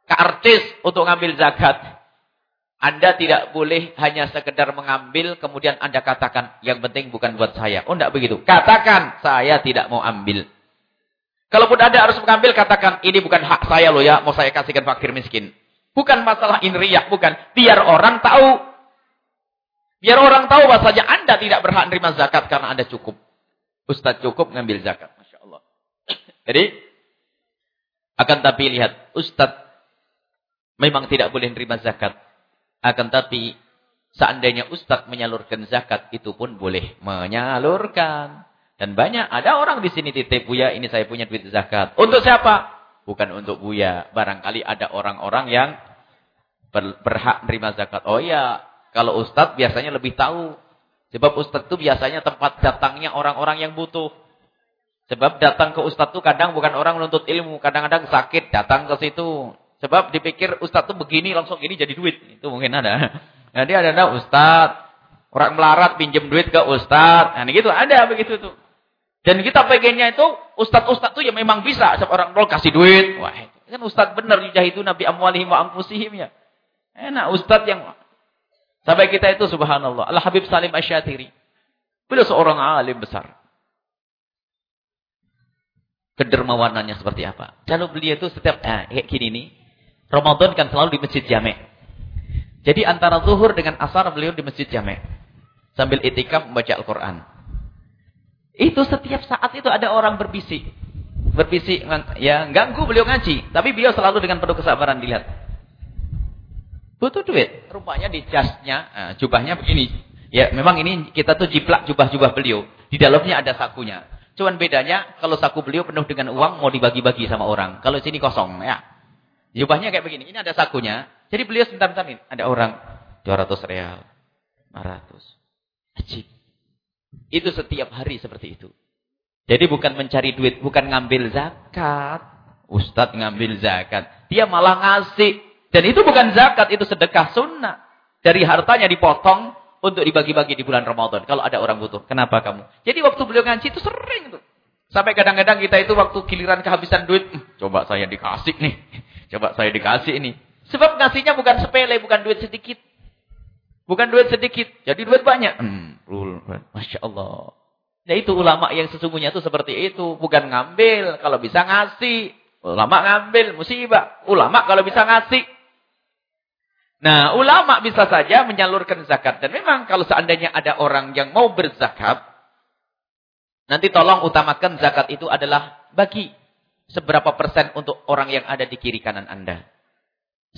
karcis untuk ngambil zakat. Anda tidak boleh hanya sekedar mengambil, kemudian Anda katakan, yang penting bukan buat saya. Oh, tidak begitu. Katakan, saya tidak mau ambil. Kalaupun Anda harus mengambil, katakan, ini bukan hak saya loh ya, mau saya kasihkan fakir miskin. Bukan masalah inriyak, bukan. Biar orang tahu. Biar orang tahu bahasanya Anda tidak berhak menerima zakat karena Anda cukup. Ustaz cukup mengambil zakat. Masya Allah. Jadi, akan tapi lihat, Ustaz memang tidak boleh menerima zakat. Akan tapi seandainya ustadz menyalurkan zakat itu pun boleh menyalurkan. Dan banyak ada orang di sini titip Buya ini saya punya duit zakat. Untuk siapa? Bukan untuk Buya. Barangkali ada orang-orang yang berhak menerima zakat. Oh iya, kalau ustadz biasanya lebih tahu. Sebab ustadz itu biasanya tempat datangnya orang-orang yang butuh. Sebab datang ke ustadz itu kadang bukan orang menuntut ilmu. Kadang-kadang sakit datang ke situ. Sebab dipikir ustaz tuh begini langsung ini jadi duit. Itu mungkin ada. Nah, dia ada ustaz. Orang melarat pinjam duit ke ustaz. Nah, gitu ada begitu tuh. Dan kita pengennya itu ustaz-ustaz tuh ya memang bisa orang mau kasih duit. Wah, kan ustaz benar itu Nabi amwalihim wa anfusihim ya. Enak ustaz yang sampai kita itu subhanallah. Al Habib Salim Asyatiri. Beliau seorang alim besar. Kedermawanannya seperti apa? Kalau beliau itu setiap eh, kayak gini nih. Ramadan kan selalu di masjid jamek. Jadi antara zuhur dengan asar beliau di masjid jamek. Sambil itikaf membaca Al-Quran. Itu setiap saat itu ada orang berbisik. Berbisik, ya ganggu beliau ngaji. Tapi beliau selalu dengan penuh kesabaran dilihat. Butuh duit. Rupanya di jasnya, nah, jubahnya begini. Ya memang ini kita tuh jiplak jubah-jubah beliau. Di dalamnya ada sakunya. Cuman bedanya kalau saku beliau penuh dengan uang mau dibagi-bagi sama orang. Kalau sini kosong ya. Jubahnya kayak begini. Ini ada sakunya. Jadi beliau sebentar-bentar Ada orang 200 real. 500. Ajib. Itu setiap hari seperti itu. Jadi bukan mencari duit, bukan ngambil zakat. Ustadz ngambil zakat. Dia malah ngasih. Dan itu bukan zakat, itu sedekah sunnah. Dari hartanya dipotong untuk dibagi-bagi di bulan Ramadan. Kalau ada orang butuh. Kenapa kamu? Jadi waktu beliau ngaji itu sering tuh. Sampai kadang-kadang kita itu waktu giliran kehabisan duit. Hmm, coba saya dikasih nih. Coba saya dikasih ini. Sebab ngasihnya bukan sepele, bukan duit sedikit. Bukan duit sedikit, jadi duit banyak. Hmm, Masya Allah. Ya itu ulama yang sesungguhnya itu seperti itu. Bukan ngambil, kalau bisa ngasih. Ulama ngambil, musibah. Ulama kalau bisa ngasih. Nah, ulama bisa saja menyalurkan zakat. Dan memang kalau seandainya ada orang yang mau berzakat, nanti tolong utamakan zakat itu adalah bagi seberapa persen untuk orang yang ada di kiri kanan Anda.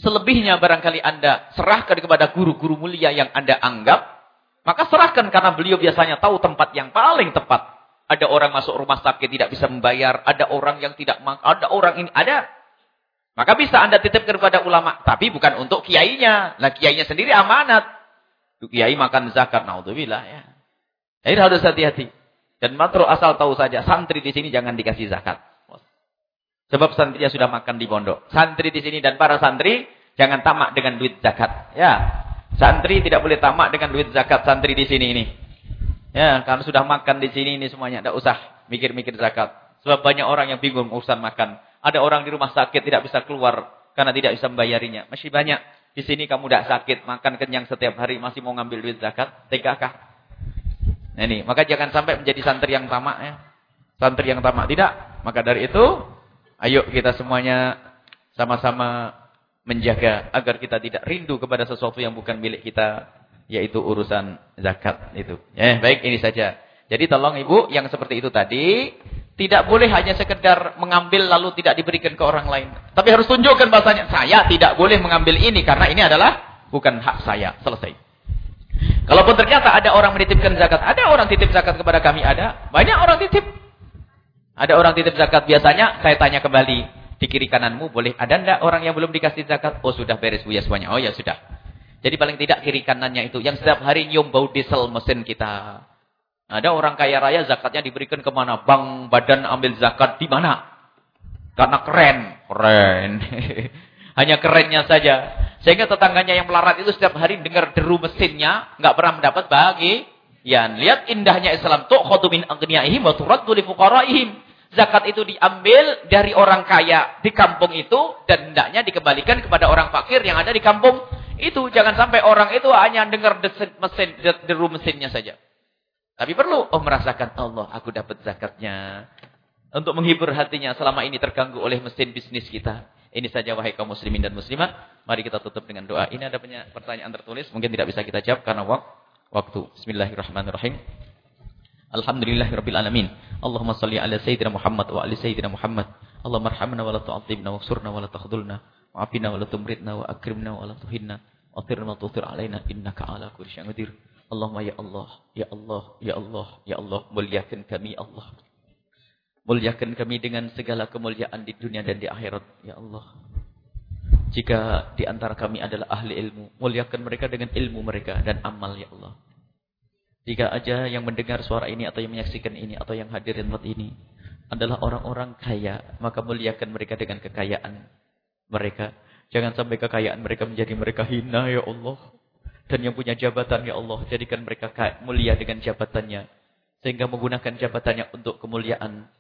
Selebihnya barangkali Anda serahkan kepada guru-guru mulia yang Anda anggap. Maka serahkan karena beliau biasanya tahu tempat yang paling tepat. Ada orang masuk rumah sakit tidak bisa membayar. Ada orang yang tidak Ada orang ini. Ada. Maka bisa Anda titipkan kepada ulama. Tapi bukan untuk kiainya. Nah kiainya sendiri amanat. Kiai makan zakat. Naudzubillah ya. Jadi harus hati-hati. Dan matro asal tahu saja. Santri di sini jangan dikasih zakat. Sebab santrinya sudah makan di pondok. Santri di sini dan para santri jangan tamak dengan duit zakat. Ya. Santri tidak boleh tamak dengan duit zakat santri di sini ini. Ya, karena sudah makan di sini ini semuanya, tidak usah mikir-mikir zakat. Sebab banyak orang yang bingung urusan makan. Ada orang di rumah sakit tidak bisa keluar karena tidak bisa membayarinya. Masih banyak di sini kamu tidak sakit, makan kenyang setiap hari masih mau ngambil duit zakat, tegakah? Nah ini, maka jangan sampai menjadi santri yang tamak ya. Santri yang tamak tidak. Maka dari itu Ayo kita semuanya sama-sama menjaga agar kita tidak rindu kepada sesuatu yang bukan milik kita, yaitu urusan zakat itu. Ya, baik ini saja. Jadi tolong Ibu yang seperti itu tadi tidak boleh hanya sekedar mengambil lalu tidak diberikan ke orang lain. Tapi harus tunjukkan bahasanya saya tidak boleh mengambil ini karena ini adalah bukan hak saya. Selesai. Kalaupun ternyata ada orang menitipkan zakat, ada orang titip zakat kepada kami ada, banyak orang titip ada orang titip zakat biasanya, saya tanya kembali, di kiri kananmu boleh ada enggak orang yang belum dikasih zakat? Oh sudah beres Bu ya semuanya. Oh ya sudah. Jadi paling tidak kiri kanannya itu. Yang setiap hari nyium bau diesel mesin kita. Ada orang kaya raya zakatnya diberikan ke mana? Bank badan ambil zakat di mana? Karena keren. Keren. Hanya kerennya saja. Sehingga tetangganya yang melarat itu setiap hari dengar deru mesinnya. nggak pernah mendapat bagi. Ya, lihat indahnya Islam. Tu'khadu min agniyaihim wa turaddu li fuqaraihim. Zakat itu diambil dari orang kaya di kampung itu dan hendaknya dikembalikan kepada orang fakir yang ada di kampung itu. Jangan sampai orang itu hanya dengar mesin deru mesinnya saja. Tapi perlu oh merasakan Allah, aku dapat zakatnya. Untuk menghibur hatinya selama ini terganggu oleh mesin bisnis kita. Ini saja wahai kaum muslimin dan muslimat. Mari kita tutup dengan doa. Ini ada pertanyaan tertulis, mungkin tidak bisa kita jawab karena waktu. Bismillahirrahmanirrahim. Alhamdulillahirabbil alamin. Allahumma shalli ala sayyidina Muhammad wa ali sayyidina Muhammad. Allahumma arhamna wa la tu'adzibna surna wa la takhdhulna wa afina wa la tumritna wa akrimna wa la tuhinna wa wa tutir alaina innaka ala kulli syai'in qadir. Allahumma ya Allah, ya Allah, ya Allah, ya Allah, muliakan kami Allah. Muliakan kami dengan segala kemuliaan di dunia dan di akhirat, ya Allah. Jika di antara kami adalah ahli ilmu, muliakan mereka dengan ilmu mereka dan amal, ya Allah. Jika aja yang mendengar suara ini atau yang menyaksikan ini atau yang hadir di tempat ini adalah orang-orang kaya, maka muliakan mereka dengan kekayaan mereka. Jangan sampai kekayaan mereka menjadi mereka hina ya Allah. Dan yang punya jabatan, Ya Allah, jadikan mereka mulia dengan jabatannya. Sehingga menggunakan jabatannya untuk kemuliaan.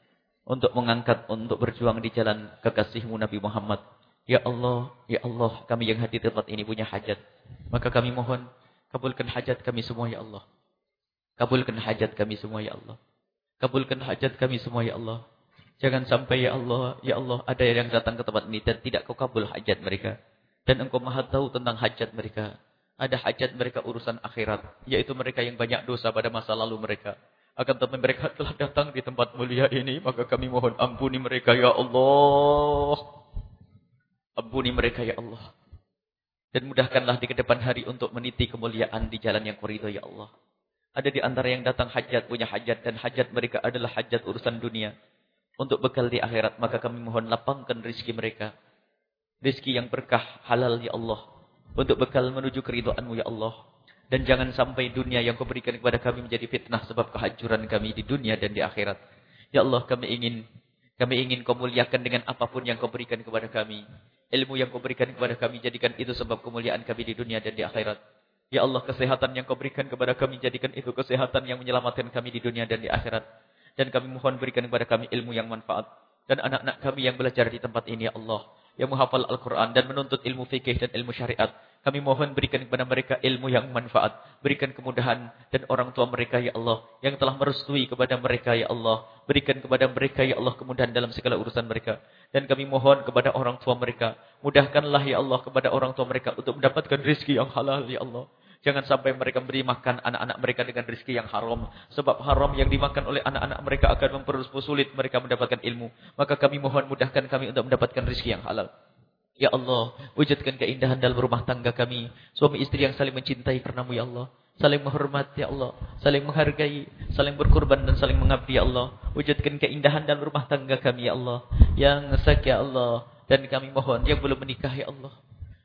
Untuk mengangkat, untuk berjuang di jalan kekasihmu Nabi Muhammad. Ya Allah, Ya Allah, kami yang hadir di tempat ini punya hajat. Maka kami mohon, kabulkan hajat kami semua, Ya Allah. Kabulkan hajat kami semua, Ya Allah. Kabulkan hajat kami semua, Ya Allah. Jangan sampai, Ya Allah, Ya Allah, ada yang datang ke tempat ini dan tidak kau kabul hajat mereka. Dan engkau maha tahu tentang hajat mereka. Ada hajat mereka urusan akhirat. Yaitu mereka yang banyak dosa pada masa lalu mereka. Akan tetapi mereka telah datang di tempat mulia ini. Maka kami mohon ampuni mereka ya Allah. Ampuni mereka ya Allah. Dan mudahkanlah di ke depan hari untuk meniti kemuliaan di jalan yang koridor ya Allah. Ada di antara yang datang hajat, punya hajat. Dan hajat mereka adalah hajat urusan dunia. Untuk bekal di akhirat. Maka kami mohon lapangkan rizki mereka. Rizki yang berkah halal ya Allah untuk bekal menuju keridoanmu ya Allah. Dan jangan sampai dunia yang kau berikan kepada kami menjadi fitnah sebab kehancuran kami di dunia dan di akhirat. Ya Allah kami ingin kami ingin kau muliakan dengan apa pun yang kau berikan kepada kami. Ilmu yang kau berikan kepada kami jadikan itu sebab kemuliaan kami di dunia dan di akhirat. Ya Allah kesehatan yang kau berikan kepada kami jadikan itu kesehatan yang menyelamatkan kami di dunia dan di akhirat. Dan kami mohon berikan kepada kami ilmu yang manfaat. Dan anak-anak kami yang belajar di tempat ini ya Allah yang menghafal Al-Quran dan menuntut ilmu fikih dan ilmu syariat. Kami mohon berikan kepada mereka ilmu yang manfaat. Berikan kemudahan dan orang tua mereka ya Allah. Yang telah merestui kepada mereka ya Allah. Berikan kepada mereka ya Allah kemudahan dalam segala urusan mereka. Dan kami mohon kepada orang tua mereka. Mudahkanlah ya Allah kepada orang tua mereka untuk mendapatkan rizki yang halal ya Allah. Jangan sampai mereka beri makan anak-anak mereka dengan rezeki yang haram. Sebab haram yang dimakan oleh anak-anak mereka akan mempersulit mereka mendapatkan ilmu. Maka kami mohon mudahkan kami untuk mendapatkan rezeki yang halal. Ya Allah, wujudkan keindahan dalam rumah tangga kami. Suami istri yang saling mencintai karenamu ya Allah. Saling menghormati ya Allah. Saling menghargai. Saling berkorban dan saling mengabdi ya Allah. Wujudkan keindahan dalam rumah tangga kami ya Allah. Yang sakit ya Allah. Dan kami mohon yang belum menikah ya Allah.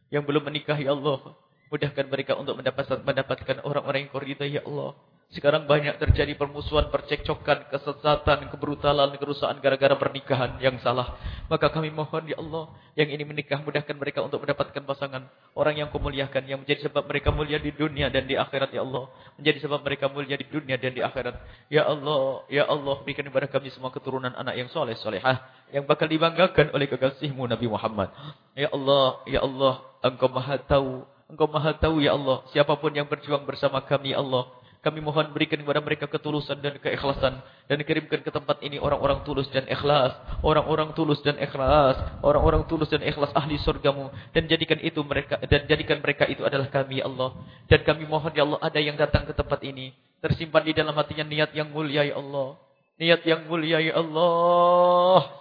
Yang belum menikah ya Allah. Mudahkan mereka untuk mendapatkan mendapatkan orang-orang yang kau ya Allah. Sekarang banyak terjadi permusuhan, percekcokan, kesesatan, kebrutalan, kerusakan gara-gara pernikahan yang salah. Maka kami mohon ya Allah, yang ini menikah mudahkan mereka untuk mendapatkan pasangan. Orang yang kau muliakan, yang menjadi sebab mereka mulia di dunia dan di akhirat ya Allah. Menjadi sebab mereka mulia di dunia dan di akhirat. Ya Allah, ya Allah, berikan kepada kami semua keturunan anak yang soleh, solehah. Yang bakal dibanggakan oleh kekasihmu Nabi Muhammad. Ya Allah, ya Allah, engkau maha tahu Engkau maha tahu ya Allah. Siapa pun yang berjuang bersama kami ya Allah. Kami mohon berikan kepada mereka ketulusan dan keikhlasan. Dan kirimkan ke tempat ini orang-orang tulus dan ikhlas. Orang-orang tulus dan ikhlas. Orang-orang tulus dan ikhlas ahli surgamu. Dan jadikan itu mereka dan jadikan mereka itu adalah kami ya Allah. Dan kami mohon ya Allah ada yang datang ke tempat ini. Tersimpan di dalam hatinya niat yang mulia ya Allah. Niat yang mulia ya Allah.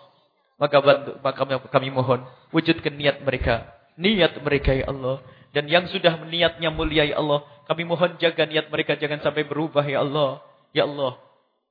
Maka bantu, maka kami mohon wujudkan niat mereka. Niat mereka ya Allah. Dan yang sudah niatnya mulia ya Allah. Kami mohon jaga niat mereka jangan sampai berubah ya Allah. Ya Allah.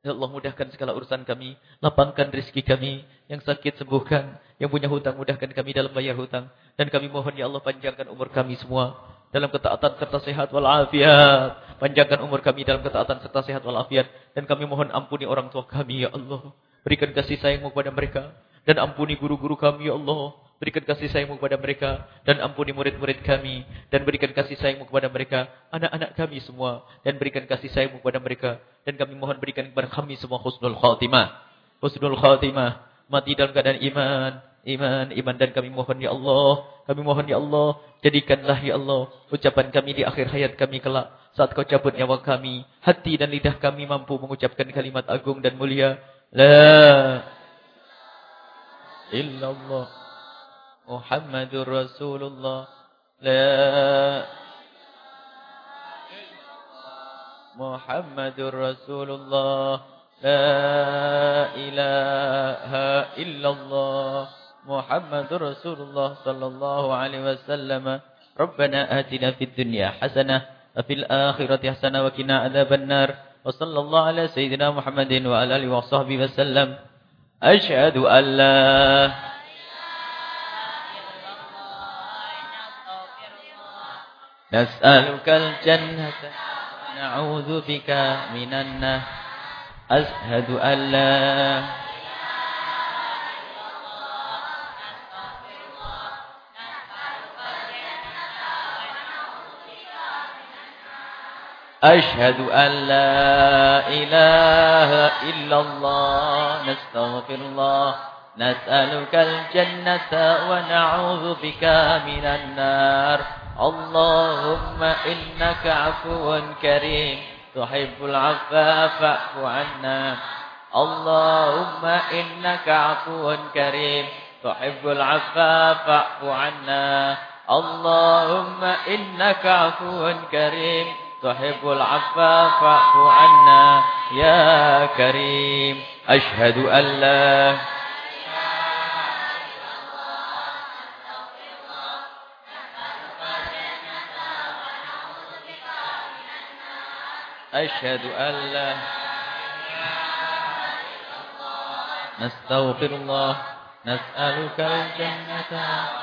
Ya Allah mudahkan segala urusan kami. Lapangkan rezeki kami. Yang sakit sembuhkan. Yang punya hutang mudahkan kami dalam bayar hutang. Dan kami mohon ya Allah panjangkan umur kami semua. Dalam ketaatan serta sehat walafiat. Panjangkan umur kami dalam ketaatan serta sehat walafiat. Dan kami mohon ampuni orang tua kami ya Allah. Berikan kasih sayangmu kepada mereka. Dan ampuni guru-guru kami ya Allah. Berikan kasih sayangmu kepada mereka. Dan ampuni murid-murid kami. Dan berikan kasih sayangmu kepada mereka. Anak-anak kami semua. Dan berikan kasih sayangmu kepada mereka. Dan kami mohon berikan kepada kami semua khusnul khatimah. Khusnul khatimah. Mati dalam keadaan iman. Iman, iman. Dan kami mohon ya Allah. Kami mohon ya Allah. Jadikanlah ya Allah. Ucapan kami di akhir hayat kami kelak. Saat kau cabut nyawa kami. Hati dan lidah kami mampu mengucapkan kalimat agung dan mulia. La illallah. محمد رسول الله. لا. محمد رسول الله. لا إله إلا الله. محمد رسول الله صلى الله عليه وسلم. ربنا آتنا في الدنيا حسنة وفي الآخرة حسنة وكنا عذاب النار. وصلى الله على سيدنا محمد وعلى آله وصحبه وسلم. أشهد أن لا نسألك الجنة نعوذ بك من النار أشهد أن لا أشهد أن لا إله إلا الله نستغفر الله نسألك الجنة ونعوذ بك من النار. اللهم إنك عفو كريم تحب العفو فاعف عنا. اللهم إنك عفو كريم تحب العفو فاعف عنا. اللهم إنك عفو كريم تحب العفو فاعف عنا يا كريم. أشهد أن لا أشهد أن لا نستغفر الله. نسألك الجنة.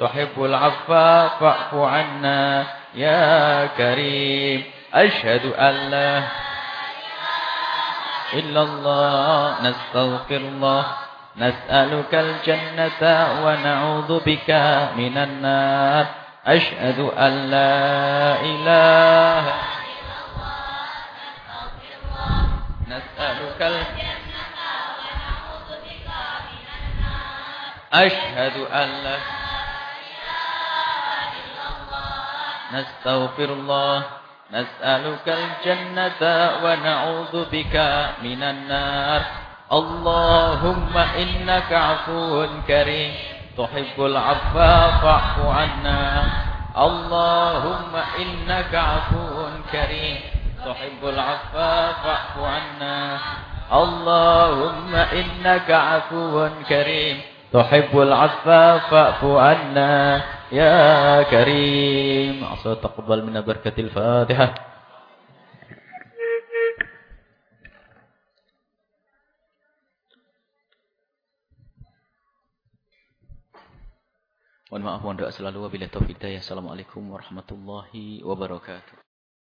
تحب العفو فاعف عنا يا كريم. أشهد أن لا إلا الله. نستغفر الله. نسألك الجنة ونعوذ بك من النار. أشهد أن لا إله نسألك الجنة ونعوذ بك من النار. أشهد أن لا نستغفر الله نسألك الجنة ونعوذ بك من النار. اللهم إنك عفو كريم تحب العفو فاعف عنا. اللهم إنك عفو كريم تحب العفو فاعف عنا. اللهم إنك عفو كريم تحب العفو فاعف عنا. يا كريم عسى تقبل من بركة الفاتحة Mohon maaf, mohon doa selalu. Wabillahi taufiq Assalamualaikum warahmatullahi wabarakatuh.